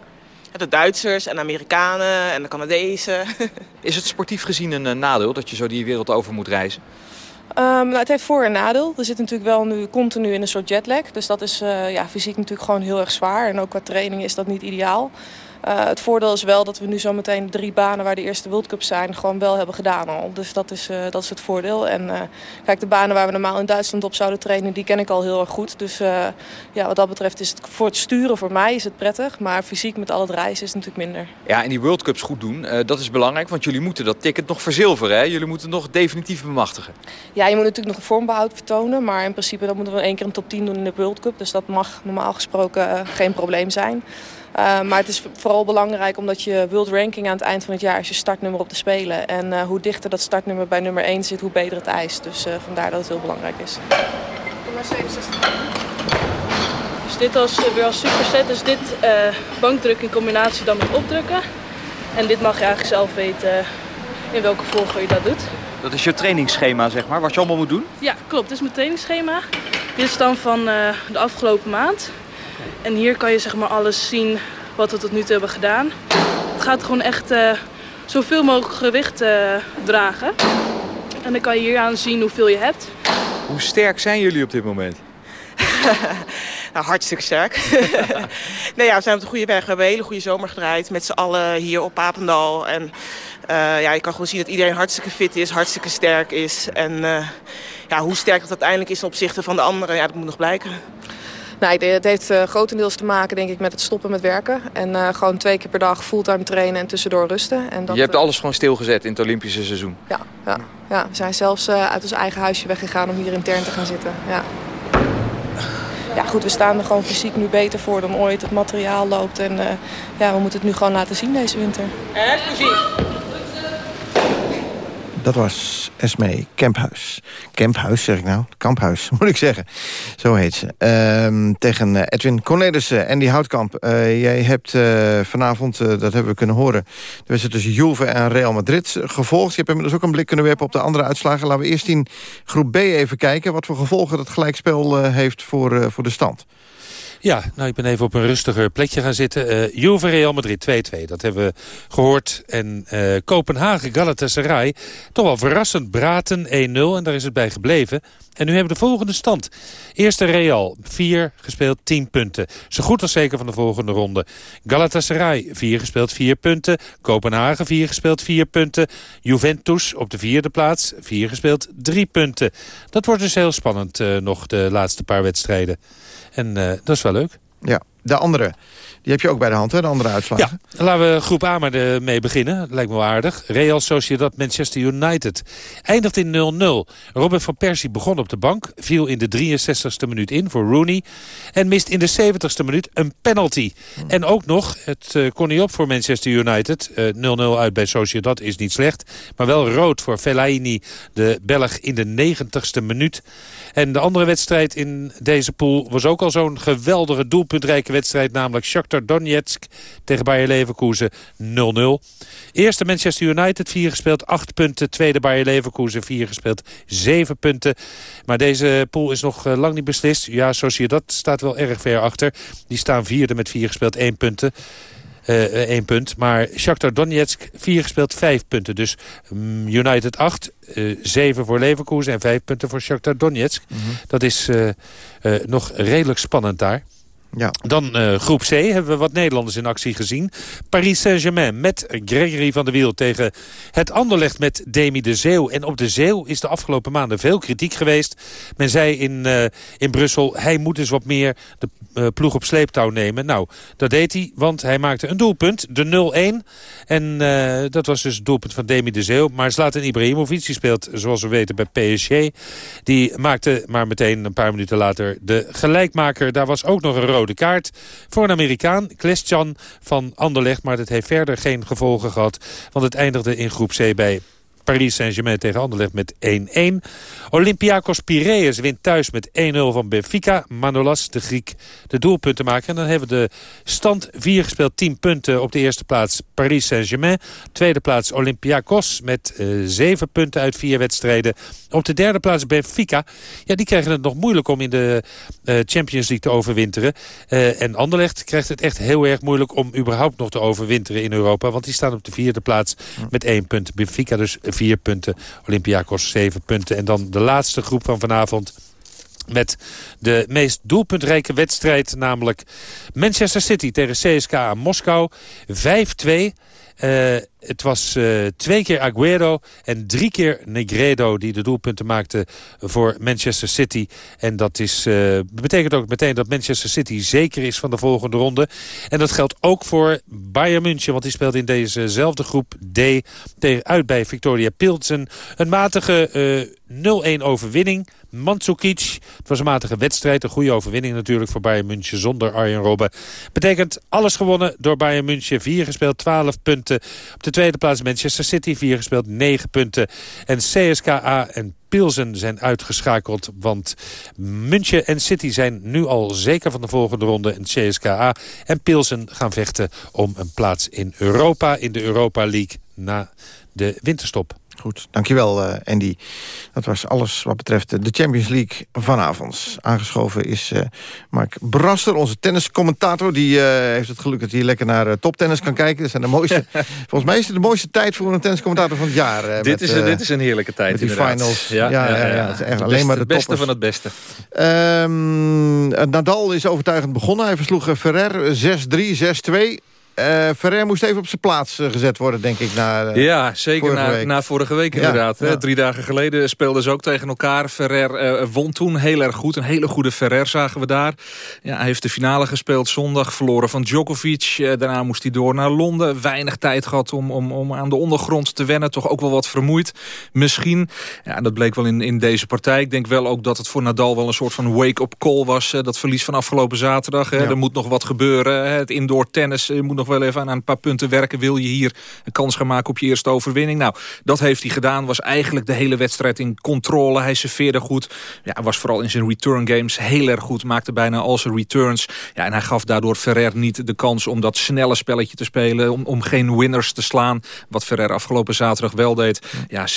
De Duitsers en de Amerikanen en de Canadezen. Is het sportief gezien een eh, nadeel dat je zo die wereld over moet reizen? Ehm, nou, het heeft voor- en nadeel. We zitten natuurlijk wel nu continu in een soort jetlag. Dus dat is eh, ja, fysiek natuurlijk gewoon heel erg zwaar. En ook qua training is dat niet ideaal. Eh, het voordeel is wel dat we nu zometeen de drie banen waar de eerste World Cups zijn... gewoon wel hebben gedaan al. Dus dat is, eh, dat is het voordeel. En eh, kijk, de banen waar we normaal in Duitsland op zouden trainen... die ken ik al heel erg goed. Dus ja, wat dat betreft is het voor het sturen voor mij is het prettig. Maar fysiek met al het reizen is het natuurlijk minder. Ja, en die World Cups goed doen, dat is belangrijk. Want jullie moeten dat ticket nog verzilveren, hè? Jullie moeten het nog definitief bemachtigen. Ja, je moet natuurlijk nog een vormbehoud vertonen. Maar in principe dan moeten we één keer een top 10 doen in de World Cup. Dus dat mag normaal gesproken geen probleem zijn. Eh, maar het is vooral belangrijk omdat je World Ranking aan het eind van het jaar is je startnummer op de Spelen. En eh, hoe dichter dat startnummer bij nummer 1 zit, hoe beter het ijs. Dus eh, vandaar dat het heel belangrijk is. Nummer 67. Dus dit was weer als superset. Dus dit eh, bankdruk in combinatie dan met opdrukken. En dit mag je eigenlijk zelf weten in welke volgorde je dat doet. Dat is je trainingsschema, zeg maar, wat je allemaal moet doen. Ja, klopt. Dit is mijn trainingsschema. Dit is dan van eh, de afgelopen maand. En hier kan je zeg maar alles zien wat we tot nu toe hebben gedaan. Het gaat gewoon echt eh, zoveel mogelijk gewicht eh, dragen. En dan kan je hier aan zien hoeveel je hebt. Hoe sterk zijn jullie op dit moment? Nou, hartstikke sterk. nee, ja, we zijn op de goede weg. We hebben een hele goede zomer gedraaid met z'n allen hier op Papendal. En eh, ja, je kan gewoon zien dat iedereen hartstikke fit is, hartstikke sterk is. En eh, ja, hoe sterk dat uiteindelijk is ten opzichte van de anderen, ja, dat moet nog blijken. Denk- het heeft eh, grotendeels te maken denk ik, met het stoppen met werken. En eh, gewoon twee keer per dag fulltime trainen en tussendoor rusten. En dat, je hebt eh, alles gewoon stilgezet in het Olympische seizoen. Ja, ja, ja, we zijn zelfs eh, uit ons eigen huisje weggegaan om hier intern te gaan zitten. Ja. ja, goed, we staan er gewoon fysiek nu beter voor dan ooit. Het materiaal loopt en eh, ja, we moeten het nu gewoon laten zien deze winter. Explosief. Dat was Esme Kemphuis. Kemphuis zeg ik nou? Kamphuis, moet ik zeggen. Zo heet ze. Ehm, tegen eh, Edwin Cornelissen en die Houtkamp. Eh, jij hebt eh, vanavond, dat hebben we kunnen horen... de wedstrijd tussen Juve en Real Madrid gevolgd. Je hebt inmiddels ook een blik kunnen werpen op de andere uitslagen. Laten we eerst in groep B even kijken... wat voor gevolgen dat gelijkspel heeft voor, voor de stand. Ja, nou ik ben even op een rustiger plekje gaan zitten. Eh Juve Real Madrid 2-2, dat hebben we gehoord. En eh, Kopenhagen Galatasaray, toch wel verrassend Braten 1-0 en daar is het bij gebleven. En nu hebben we de volgende stand. Eerste Real, 4 gespeeld, 10 punten. Zo goed als zeker van de volgende ronde. Galatasaray, 4 gespeeld, 4 punten. Kopenhagen, 4 gespeeld, 4 punten. Juventus op de vierde plaats, 4 gespeeld, 3 punten. Dat wordt dus heel spannend eh, nog de laatste paar wedstrijden. En dat is wel leuk. Ja, de andere, die heb je ook bij de hand, hè? De andere uitslagen. Ja, laten we groep A maar eh, mee beginnen. Lijkt me wel aardig. Real Sociedad Manchester United. Eindigt in 0-0. Robin van Persie begon op de bank. Viel in de 63ste minuut in voor Rooney. En mist in de 70ste minuut een penalty. En ook nog, het eh, kon niet op voor Manchester United. Eh, 0-0 uit bij Sociedad is niet slecht. Maar wel rood voor Fellaini, de Belg, in de 90ste minuut. En de andere wedstrijd in deze pool was ook al zo'n geweldige doelpuntrijke wedstrijd. Namelijk Shakhtar Donetsk tegen Bayer Leverkusen 0-0. Eerste Manchester United 4 gespeeld, 8 punten. Tweede Bayer Leverkusen 4 gespeeld, 7 punten. Maar deze pool is nog eh, lang niet beslist. Ja, Sociedad staat wel erg ver achter. Die staan vierde met 4 gespeeld, 1 punten. Eh, één punt. Maar Shakhtar Donetsk, vier gespeeld, vijf punten. Dus mm, United 8, eh, zeven voor Leverkusen en vijf punten voor Shakhtar Donetsk. Dat is nog redelijk spannend daar. Ja. Dan eh, groep C hebben we wat Nederlanders in actie gezien. Paris Saint-Germain met Gregory van der Wiel tegen het Anderlecht met Demi de Zeeuw. En op de Zeeuw is de afgelopen maanden veel kritiek geweest. Men zei in, eh, in Brussel, hij moet dus wat meer de ploeg op sleeptouw nemen. Nou, dat deed hij, want hij maakte een doelpunt, de 0-1. En eh, dat was dus het doelpunt van Demi de Zeeuw. Maar Zlatan Ibrahimovic, die speelt zoals we weten bij PSG. Die maakte maar meteen een paar minuten later de gelijkmaker. Daar was ook nog een rode kaart voor een Amerikaan, Klestjan van Anderlecht. Maar dat heeft verder geen gevolgen gehad, want het eindigde in groep C bij Paris Saint-Germain tegen Anderlecht met 1-1. Olympiakos Piraeus wint thuis met 1-0 van Benfica. Manolas, de Griek, de doelpunten maken. En dan hebben we de stand 4 gespeeld, 10 punten op de eerste plaats Paris Saint-Germain. Tweede plaats Olympiakos met eh 7 punten uit 4 wedstrijden. Op de derde plaats Benfica. Ja, die krijgen het nog moeilijk om in de eh, Champions League te overwinteren. Eh, en Anderlecht krijgt het echt heel erg moeilijk om überhaupt nog te overwinteren in Europa. Want die staan op de vierde plaats met 1 punt. Benfica dus 4 punten. Olympiakos 7 punten. En dan de laatste groep van vanavond met de meest doelpuntrijke wedstrijd. Namelijk Manchester City tegen CSKA Moskou. 5-2. Eh, het was eh, twee keer Aguero en drie keer Negredo die de doelpunten maakte voor Manchester City. En dat is, eh, betekent ook meteen dat Manchester City zeker is van de volgende ronde. En dat geldt ook voor Bayern München, want die speelt in dezezelfde groep D tegen, uit bij Victoria Pilsen. Een matige eh 0-1 overwinning. Mandzukic, het was een matige wedstrijd. Een goede overwinning natuurlijk voor Bayern München zonder Arjen Robben. Betekent alles gewonnen door Bayern München. 4 gespeeld, 12 punten. Op de tweede plaats Manchester City, 4 gespeeld, 9 punten. En CSKA en Pilsen zijn uitgeschakeld. Want München en City zijn nu al zeker van de volgende ronde. En CSKA en Pilsen gaan vechten om een plaats in Europa. In de Europa League na de winterstop. Goed, dankjewel uh, Andy. Dat was alles wat betreft de Champions League vanavond. Aangeschoven is uh, Mark Brasser, onze tenniscommentator. Die uh, heeft het geluk dat hij lekker naar toptennis kan kijken. Dat zijn de mooiste, volgens mij is het de mooiste tijd voor een tenniscommentator van het jaar. dit, met, is, dit is een heerlijke tijd, Met die inderdaad. finals. Ja, ja, ja, ja. Het is echt de alleen beste, maar de beste toppers. van het beste. Um, Nadal is overtuigend begonnen. Hij versloeg Ferrer 6-3, 6-2. Eh Ferrer moest even op zijn plaats eh, gezet worden, denk ik. Na, eh, Ja, zeker vorige na, week. na vorige week Ja, inderdaad. hè. Drie dagen geleden speelden ze ook tegen elkaar. Ferrer won toen heel erg goed. Een hele goede Ferrer zagen we daar. Ja, hij heeft de finale gespeeld zondag. Verloren van Djokovic. Daarna moest hij door naar Londen. Weinig tijd gehad om, om, om aan de ondergrond te wennen. Toch ook wel wat vermoeid. Misschien. Ja, dat bleek wel in, in deze partij. Ik denk wel ook dat het voor Nadal wel een soort van wake-up call was. dat verlies van afgelopen zaterdag. Hè. Ja. Er moet nog wat gebeuren. Hè. Het indoor tennis. Je moet nog wel even aan een paar punten werken. Wil je hier een kans gaan maken op je eerste overwinning? Nou, dat heeft hij gedaan. Was eigenlijk de hele wedstrijd in controle. Hij serveerde goed. Ja, was vooral in zijn return games heel erg goed. Maakte bijna al zijn returns. Ja, en hij gaf daardoor Ferrer niet de kans om dat snelle spelletje te spelen. Om, om geen winners te slaan. Wat Ferrer afgelopen zaterdag wel deed. Ja, 6-3,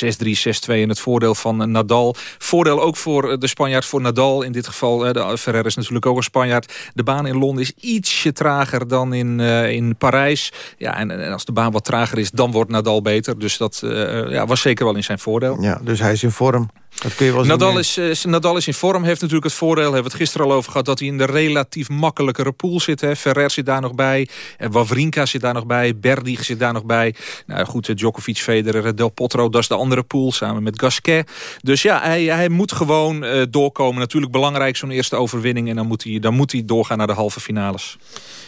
6-2 in het voordeel van Nadal. Voordeel ook voor de Spanjaard, voor Nadal. In dit geval, de, Ferrer is natuurlijk ook een Spanjaard. De baan in Londen is ietsje trager dan in, eh, in Parijs. Ja, en, en als de baan wat trager is, dan wordt Nadal beter. Dus dat eh, ja, was zeker wel in zijn voordeel. Ja, dus hij is in vorm. Dat kun je wel zien. Nadal is, eh, Nadal is in vorm, heeft natuurlijk het voordeel... hebben we het gisteren al over gehad... dat hij in de relatief makkelijkere pool zit. Hè. Ferrer zit daar nog bij, en Wawrinka zit daar nog bij... Berdig zit daar nog bij. Nou goed, eh, Djokovic, Federer, eh, Del Potro... dat is de andere pool, samen met Gasquet. Dus ja, hij, hij moet gewoon eh, doorkomen. Natuurlijk belangrijk, zo'n eerste overwinning... en dan moet, hij, dan moet hij doorgaan naar de halve finales.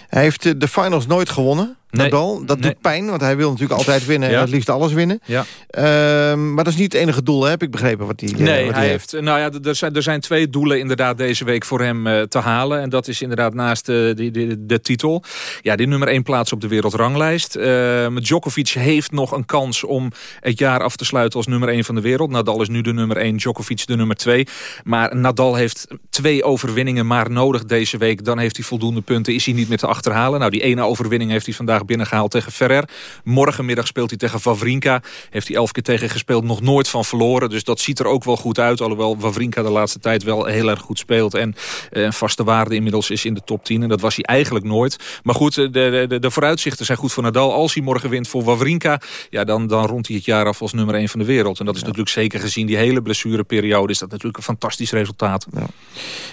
Hij heeft eh, de finals nooit gewonnen, Nadal. Dat Nee. doet pijn, want hij wil natuurlijk altijd winnen... en het liefst alles winnen. Ja. Ehm, maar dat is niet het enige doel, hè, heb ik begrepen. Wat hij, eh, Nee, wat hij heeft, nou ja, er zijn, er zijn twee doelen inderdaad deze week voor hem eh, te halen. En dat is inderdaad naast de, de, de, de titel. Ja, die nummer één plaats op de wereldranglijst. Ehm Djokovic heeft nog een kans om het jaar af te sluiten als nummer één van de wereld. Nadal is nu de nummer één, Djokovic de nummer twee. Maar Nadal heeft twee overwinningen maar nodig deze week. Dan heeft hij voldoende punten, is hij niet meer te achterhalen. Nou, die ene overwinning heeft hij vandaag binnengehaald tegen Ferrer. Morgenmiddag speelt hij tegen Wawrinka. Heeft hij elf keer tegen gespeeld, nog nooit van verloren. Dus dat ziet er ook wel goed uit. Alhoewel Wawrinka de laatste tijd wel heel erg goed speelt. En eh, een vaste waarde inmiddels is in de top 10. En dat was hij eigenlijk nooit. Maar goed, eh, de, de, de vooruitzichten zijn goed voor Nadal. Als hij morgen wint voor Wawrinka, ja, dan, dan rondt hij het jaar af als nummer 1 van de wereld. En dat is natuurlijk zeker gezien die hele blessureperiode... is dat natuurlijk een fantastisch resultaat.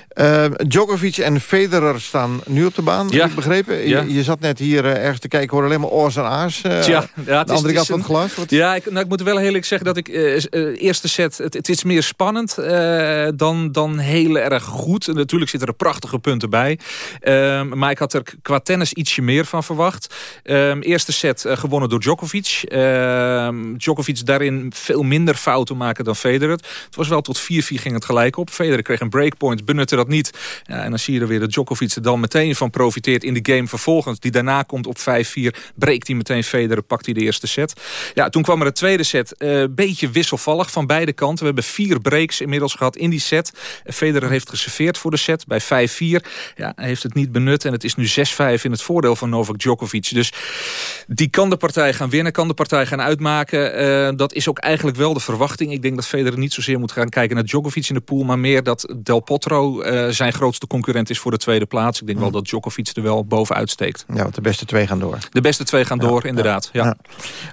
Ehm, Djokovic en Federer staan nu op de baan, Ja. heb ik begrepen. Je- Ja. Je, zat net hier eh, ergens te kijken, ik hoorde alleen maar oors en aars. eh, ja, het de is- andere kant van het glas. Wat- Ja, ik, nou, ik moet wel heel eerlijk zeggen dat ik eh, eerste set... Het, het is meer spannend dan, dan heel erg goed. En natuurlijk zitten er prachtige punten bij. Ehm, maar ik had er qua tennis ietsje meer van verwacht. Ehm, eerste set gewonnen door Djokovic. Ehm, Djokovic daarin veel minder fouten maken dan Federer. Het was wel tot 4-4 ging het gelijk op. Federer kreeg een breakpoint, benutte dat niet. Ja, en dan zie je er weer dat Djokovic er dan meteen van profiteert in de game vervolgens. Die daarna komt op 5-4. Breekt hij meteen Federer, pakt hij de eerste set. Ja, toen kwam er een tweede set. Een beetje wisselvallig van beide kanten. We hebben vier breaks inmiddels gehad in die set. Federer heeft geserveerd voor de set bij 5-4. Ja, hij heeft het niet benut en het is nu 6-5 in het voordeel van Novak Djokovic. Dus die kan de partij gaan winnen, kan de partij gaan uitmaken. Eh, dat is ook eigenlijk wel de verwachting. Ik denk dat Federer niet zozeer moet gaan kijken naar Djokovic in de pool... maar meer dat Del Potro eh, zijn grootste concurrent is voor de tweede plaats. Ik denk wel dat Djokovic er wel bovenuit steekt. Ja, want de beste twee gaan door. De beste twee gaan door, inderdaad. Ja. Ja.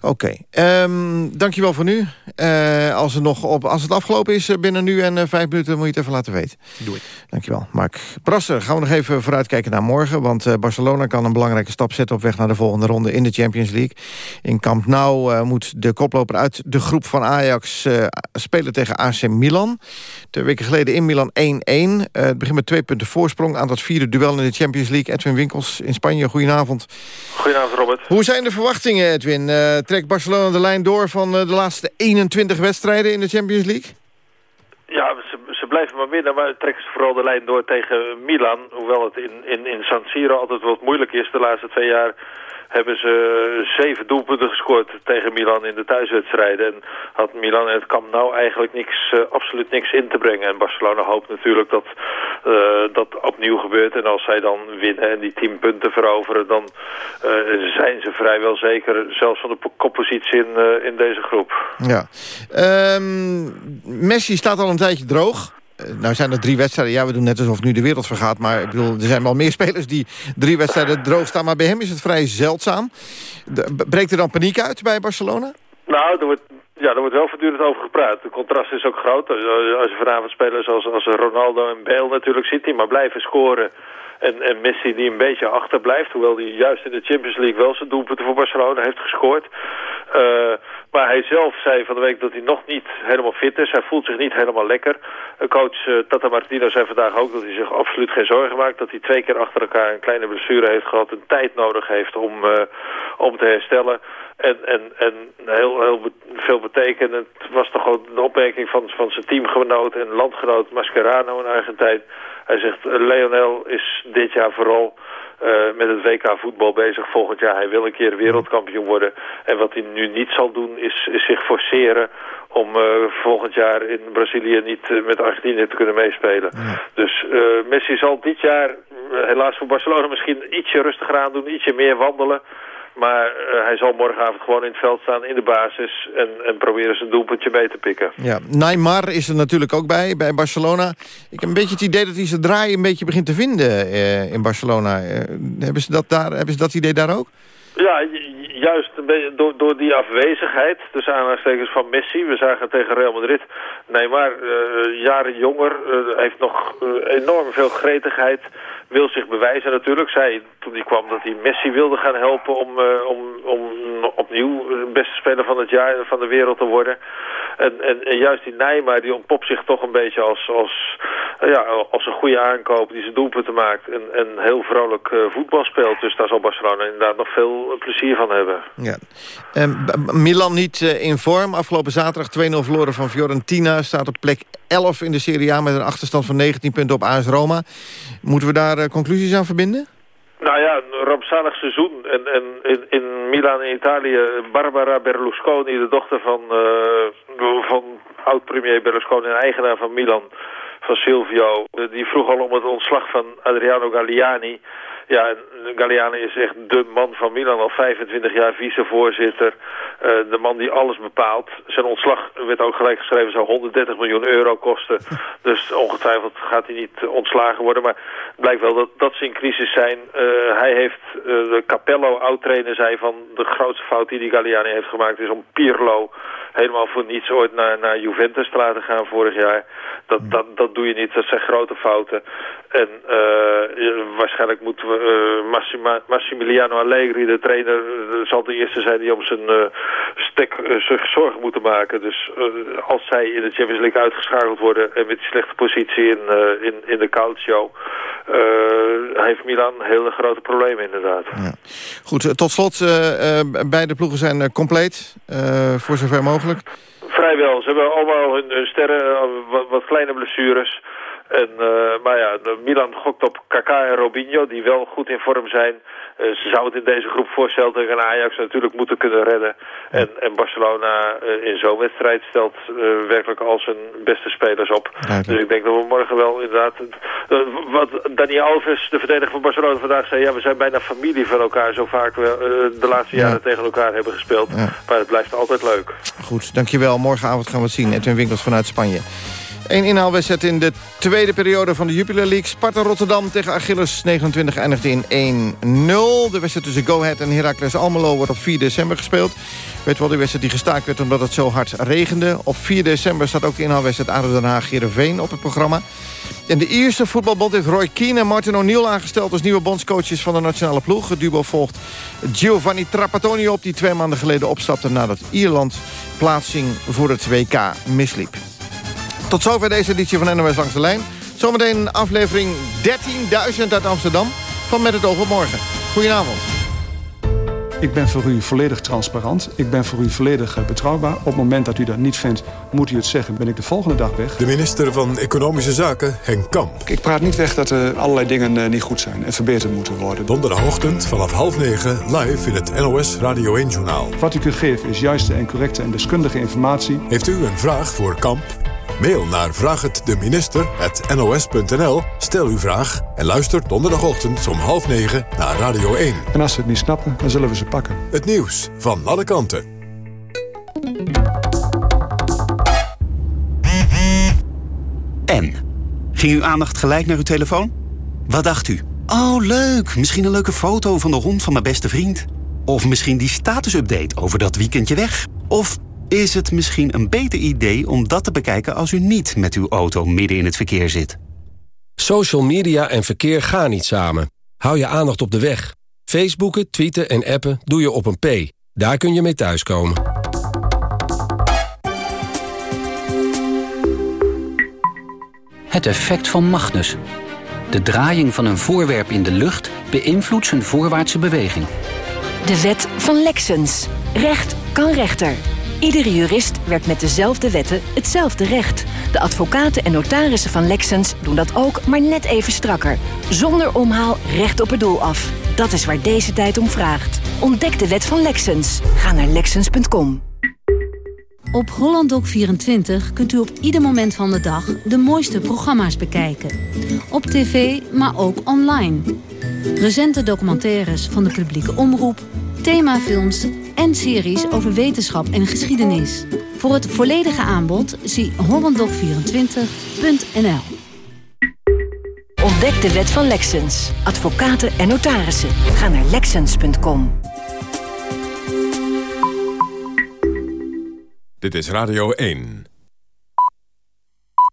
Oké, Ehm, dankjewel voor nu. Eh, als, het nog op, als het afgelopen is eh, binnen nu en eh, vijf minuten... moet je het even laten weten. Doe ik. Dankjewel, Mark. Brasser, gaan we nog even vooruitkijken naar morgen. Want eh, Barcelona kan een belangrijke stap zetten... op weg naar de volgende ronde in de Champions League. In Camp Nou eh, moet de koploper uit de groep van Ajax... eh, spelen tegen AC Milan. Twee weken geleden in Milan 1-1. Eh, het begint met twee punten voorsprong... aan dat vierde duel in de Champions League. Edwin Winkels in Spanje, goedenavond. Goedenavond, Robert. Hoe zijn de verwachtingen, Edwin? Eh, trekt Barcelona de lijn door van eh, de laatste 21 wedstrijden in de Champions League? Ja, ze, ze blijven maar winnen, maar trekken ze vooral de lijn door tegen Milan. Hoewel het in, in, in San Siro altijd wat moeilijk is. De laatste twee jaar hebben ze zeven doelpunten gescoord tegen Milan in de thuiswedstrijden. En had Milan en het Camp Nou eigenlijk niks, eh, absoluut niks in te brengen. En Barcelona hoopt natuurlijk dat eh, dat opnieuw gebeurt. En als zij dan winnen en die tien punten veroveren, dan eh, zijn ze vrijwel zeker zelfs van de koppositie in, in deze groep. Ja. Ehm, Messi staat al een tijdje droog. Eh, nou zijn er drie wedstrijden. Ja, we doen net alsof nu de wereld vergaat. Maar ik bedoel, er zijn wel meer spelers die drie wedstrijden droog staan. Maar bij hem is het vrij zeldzaam. Breekt er dan paniek uit bij Barcelona? Nou, er wordt Ja, daar wordt wel voortdurend over gepraat. De contrast is ook groot. Als, als je vanavond spelers als, als Ronaldo en Bale natuurlijk ziet, die maar blijven scoren. En, en Messi die een beetje achterblijft, hoewel hij juist in de Champions League wel zijn doelpunten voor Barcelona heeft gescoord. Uh, maar hij zelf zei van de week dat hij nog niet helemaal fit is. Hij voelt zich niet helemaal lekker. Coach uh, Tata Martino zei vandaag ook dat hij zich absoluut geen zorgen maakt. Dat hij twee keer achter elkaar een kleine blessure heeft gehad. En tijd nodig heeft om, om te herstellen. En, en, en heel, heel veel betekent. Het was toch ook de opmerking van, van zijn teamgenoot en landgenoot Mascherano in Argentijn. Hij zegt, Leonel is dit jaar vooral uh, met het WK voetbal bezig. Volgend jaar, hij wil een keer wereldkampioen worden. En wat hij nu niet zal doen, is, is zich forceren om uh, volgend jaar in Brazilië niet uh, met Argentinië te kunnen meespelen. Ja. Dus Messi zal dit jaar, helaas voor Barcelona, misschien ietsje rustiger aan doen, ietsje meer wandelen. Maar uh, hij zal morgenavond gewoon in het veld staan in de basis... en, en proberen zijn doelpuntje mee te pikken. Ja, Neymar is er natuurlijk ook bij, bij Barcelona. Ik heb een beetje het idee dat hij zijn draai een beetje begint te vinden uh, in Barcelona. Uh, hebben, ze dat daar, hebben ze dat idee daar ook? Ja, juist door, door die afwezigheid, tussen aanhalingstekens van Messi. We zagen tegen Real Madrid. Neymar, jaren jonger, heeft nog enorm veel gretigheid. Wil zich bewijzen natuurlijk. Zei toen hij kwam dat hij Messi wilde gaan helpen om, om, om opnieuw beste speler van het jaar van de wereld te worden. En, en, juist die Neymar, die ontpopt zich toch een beetje als, als, ja, als een goede aankoop die zijn doelpunten maakt. En, en heel vrolijk voetbal speelt. Dus daar zal Barcelona inderdaad nog veel plezier van hebben. Ja. Um, Milan niet uh, in vorm. Afgelopen zaterdag 2-0 verloren van Fiorentina. Staat op plek 11 in de Serie A met een achterstand van 19 punten op AS Roma. Moeten we daar uh, conclusies aan verbinden? Nou ja, een rampzalig seizoen. En, en in, in Milaan in Italië, Barbara Berlusconi, de dochter van, uh, van oud-premier Berlusconi en eigenaar van Milan, van Silvio, die vroeg al om het ontslag van Adriano Galliani. Ja, Galliani is echt de man van Milan, al 25 jaar vicevoorzitter. Uh, de man die alles bepaalt. Zijn ontslag werd ook gelijk geschreven, zou 130 miljoen euro kosten. Dus ongetwijfeld gaat hij niet ontslagen worden. Maar het blijkt wel dat, dat ze in crisis zijn. Uh, hij heeft, uh, de Capello, oud-trainer, zei van de grootste fout die die Galliani heeft gemaakt... is om Pirlo helemaal voor niets ooit naar, naar Juventus te laten gaan vorig jaar. Dat, dat, dat doe je niet, dat zijn grote fouten. En waarschijnlijk moeten we uh, Massima, Massimiliano Allegri, de trainer, uh, zal de eerste zijn die om zijn stek zich zorgen moeten maken. Dus als zij in de Champions League uitgeschakeld worden en met slechte positie in, in, in de Calcio, heeft Milan hele grote problemen inderdaad. Goed, tot slot, beide ploegen zijn compleet, voor zover mogelijk. Vrijwel, ze hebben allemaal hun, hun sterren, wat, wat kleine blessures. En, uh, maar ja, Milan gokt op Kaká en Robinho, die wel goed in vorm zijn. Uh, ze zou het in deze groep voorstellen tegen Ajax natuurlijk moeten kunnen redden. En, en Barcelona uh, in zo'n wedstrijd stelt werkelijk al zijn beste spelers op. Dus ik denk dat we morgen wel inderdaad... wat Dani Alves, de verdediger van Barcelona, vandaag zei... ja, we zijn bijna familie van elkaar, zo vaak we de laatste jaren ja. tegen elkaar hebben gespeeld. Ja. Maar het blijft altijd leuk. Goed, dankjewel. Morgenavond gaan we het zien. Edwin Winkels vanuit Spanje. Een inhaalwedstrijd in de tweede periode van de Jupiler League. Sparta Rotterdam tegen Achilles 29 eindigde in 1-0. De wedstrijd tussen Go Ahead en Heracles Almelo wordt op 4 december gespeeld. Weet wel, de wedstrijd die gestaakt werd omdat het zo hard regende. Op 4 december staat ook de inhaalwedstrijd ADO Den Haag Heerenveen op het programma. En de eerste voetbalbond heeft Roy Keane en Martin O'Neill aangesteld... als nieuwe bondscoaches van de nationale ploeg. Het duo volgt Giovanni Trapattoni op... die twee maanden geleden opstapte nadat Ierland plaatsing voor het WK misliep. Tot zover deze editie van NOS Langs de Lijn. Zometeen aflevering 13.000 uit Amsterdam van Met het Oog op Morgen. Goedenavond. Ik ben voor u volledig transparant. Ik ben voor u volledig betrouwbaar. Op het moment dat u dat niet vindt, moet u het zeggen. Ben ik de volgende dag weg. De minister van Economische Zaken, Henk Kamp. Ik praat niet weg dat er allerlei dingen niet goed zijn en verbeterd moeten worden. Donderdagochtend vanaf half negen live in het NOS Radio 1-journaal. Wat u kunt geven is juiste en correcte en deskundige informatie. Heeft u een vraag voor Kamp? Mail naar vraaghetdeminister.nos.nl. Stel uw vraag en luister donderdagochtend om half negen naar Radio 1. En als ze het niet snappen, dan zullen we ze pakken. Het nieuws van alle kanten. En? Ging uw aandacht gelijk naar uw telefoon? Wat dacht u? Oh, leuk. Misschien een leuke foto van de hond van mijn beste vriend. Of misschien die statusupdate over dat weekendje weg. Of is het misschien een beter idee om dat te bekijken als u niet met uw auto midden in het verkeer zit. Social media en verkeer gaan niet samen. Hou je aandacht op de weg. Facebooken, tweeten en appen doe je op een P. Daar kun je mee thuiskomen. Het effect van Magnus. De draaiing van een voorwerp in de lucht beïnvloedt zijn voorwaartse beweging. De wet van Lexens. Recht kan rechter. Iedere jurist werkt met dezelfde wetten hetzelfde recht. De advocaten en notarissen van Lexens doen dat ook, maar net even strakker. Zonder omhaal recht op het doel af. Dat is waar deze tijd om vraagt. Ontdek de wet van Lexens. Ga naar lexens.com. Op HollandDoc24 kunt u op ieder moment van de dag de mooiste programma's bekijken. Op tv, maar ook online. Recente documentaires van de publieke omroep, themafilms en series over wetenschap en geschiedenis. Voor het volledige aanbod zie hollanddoc24.nl. Ontdek de wet van Lexens. Advocaten en notarissen. Ga naar lexens.com. Dit is Radio 1.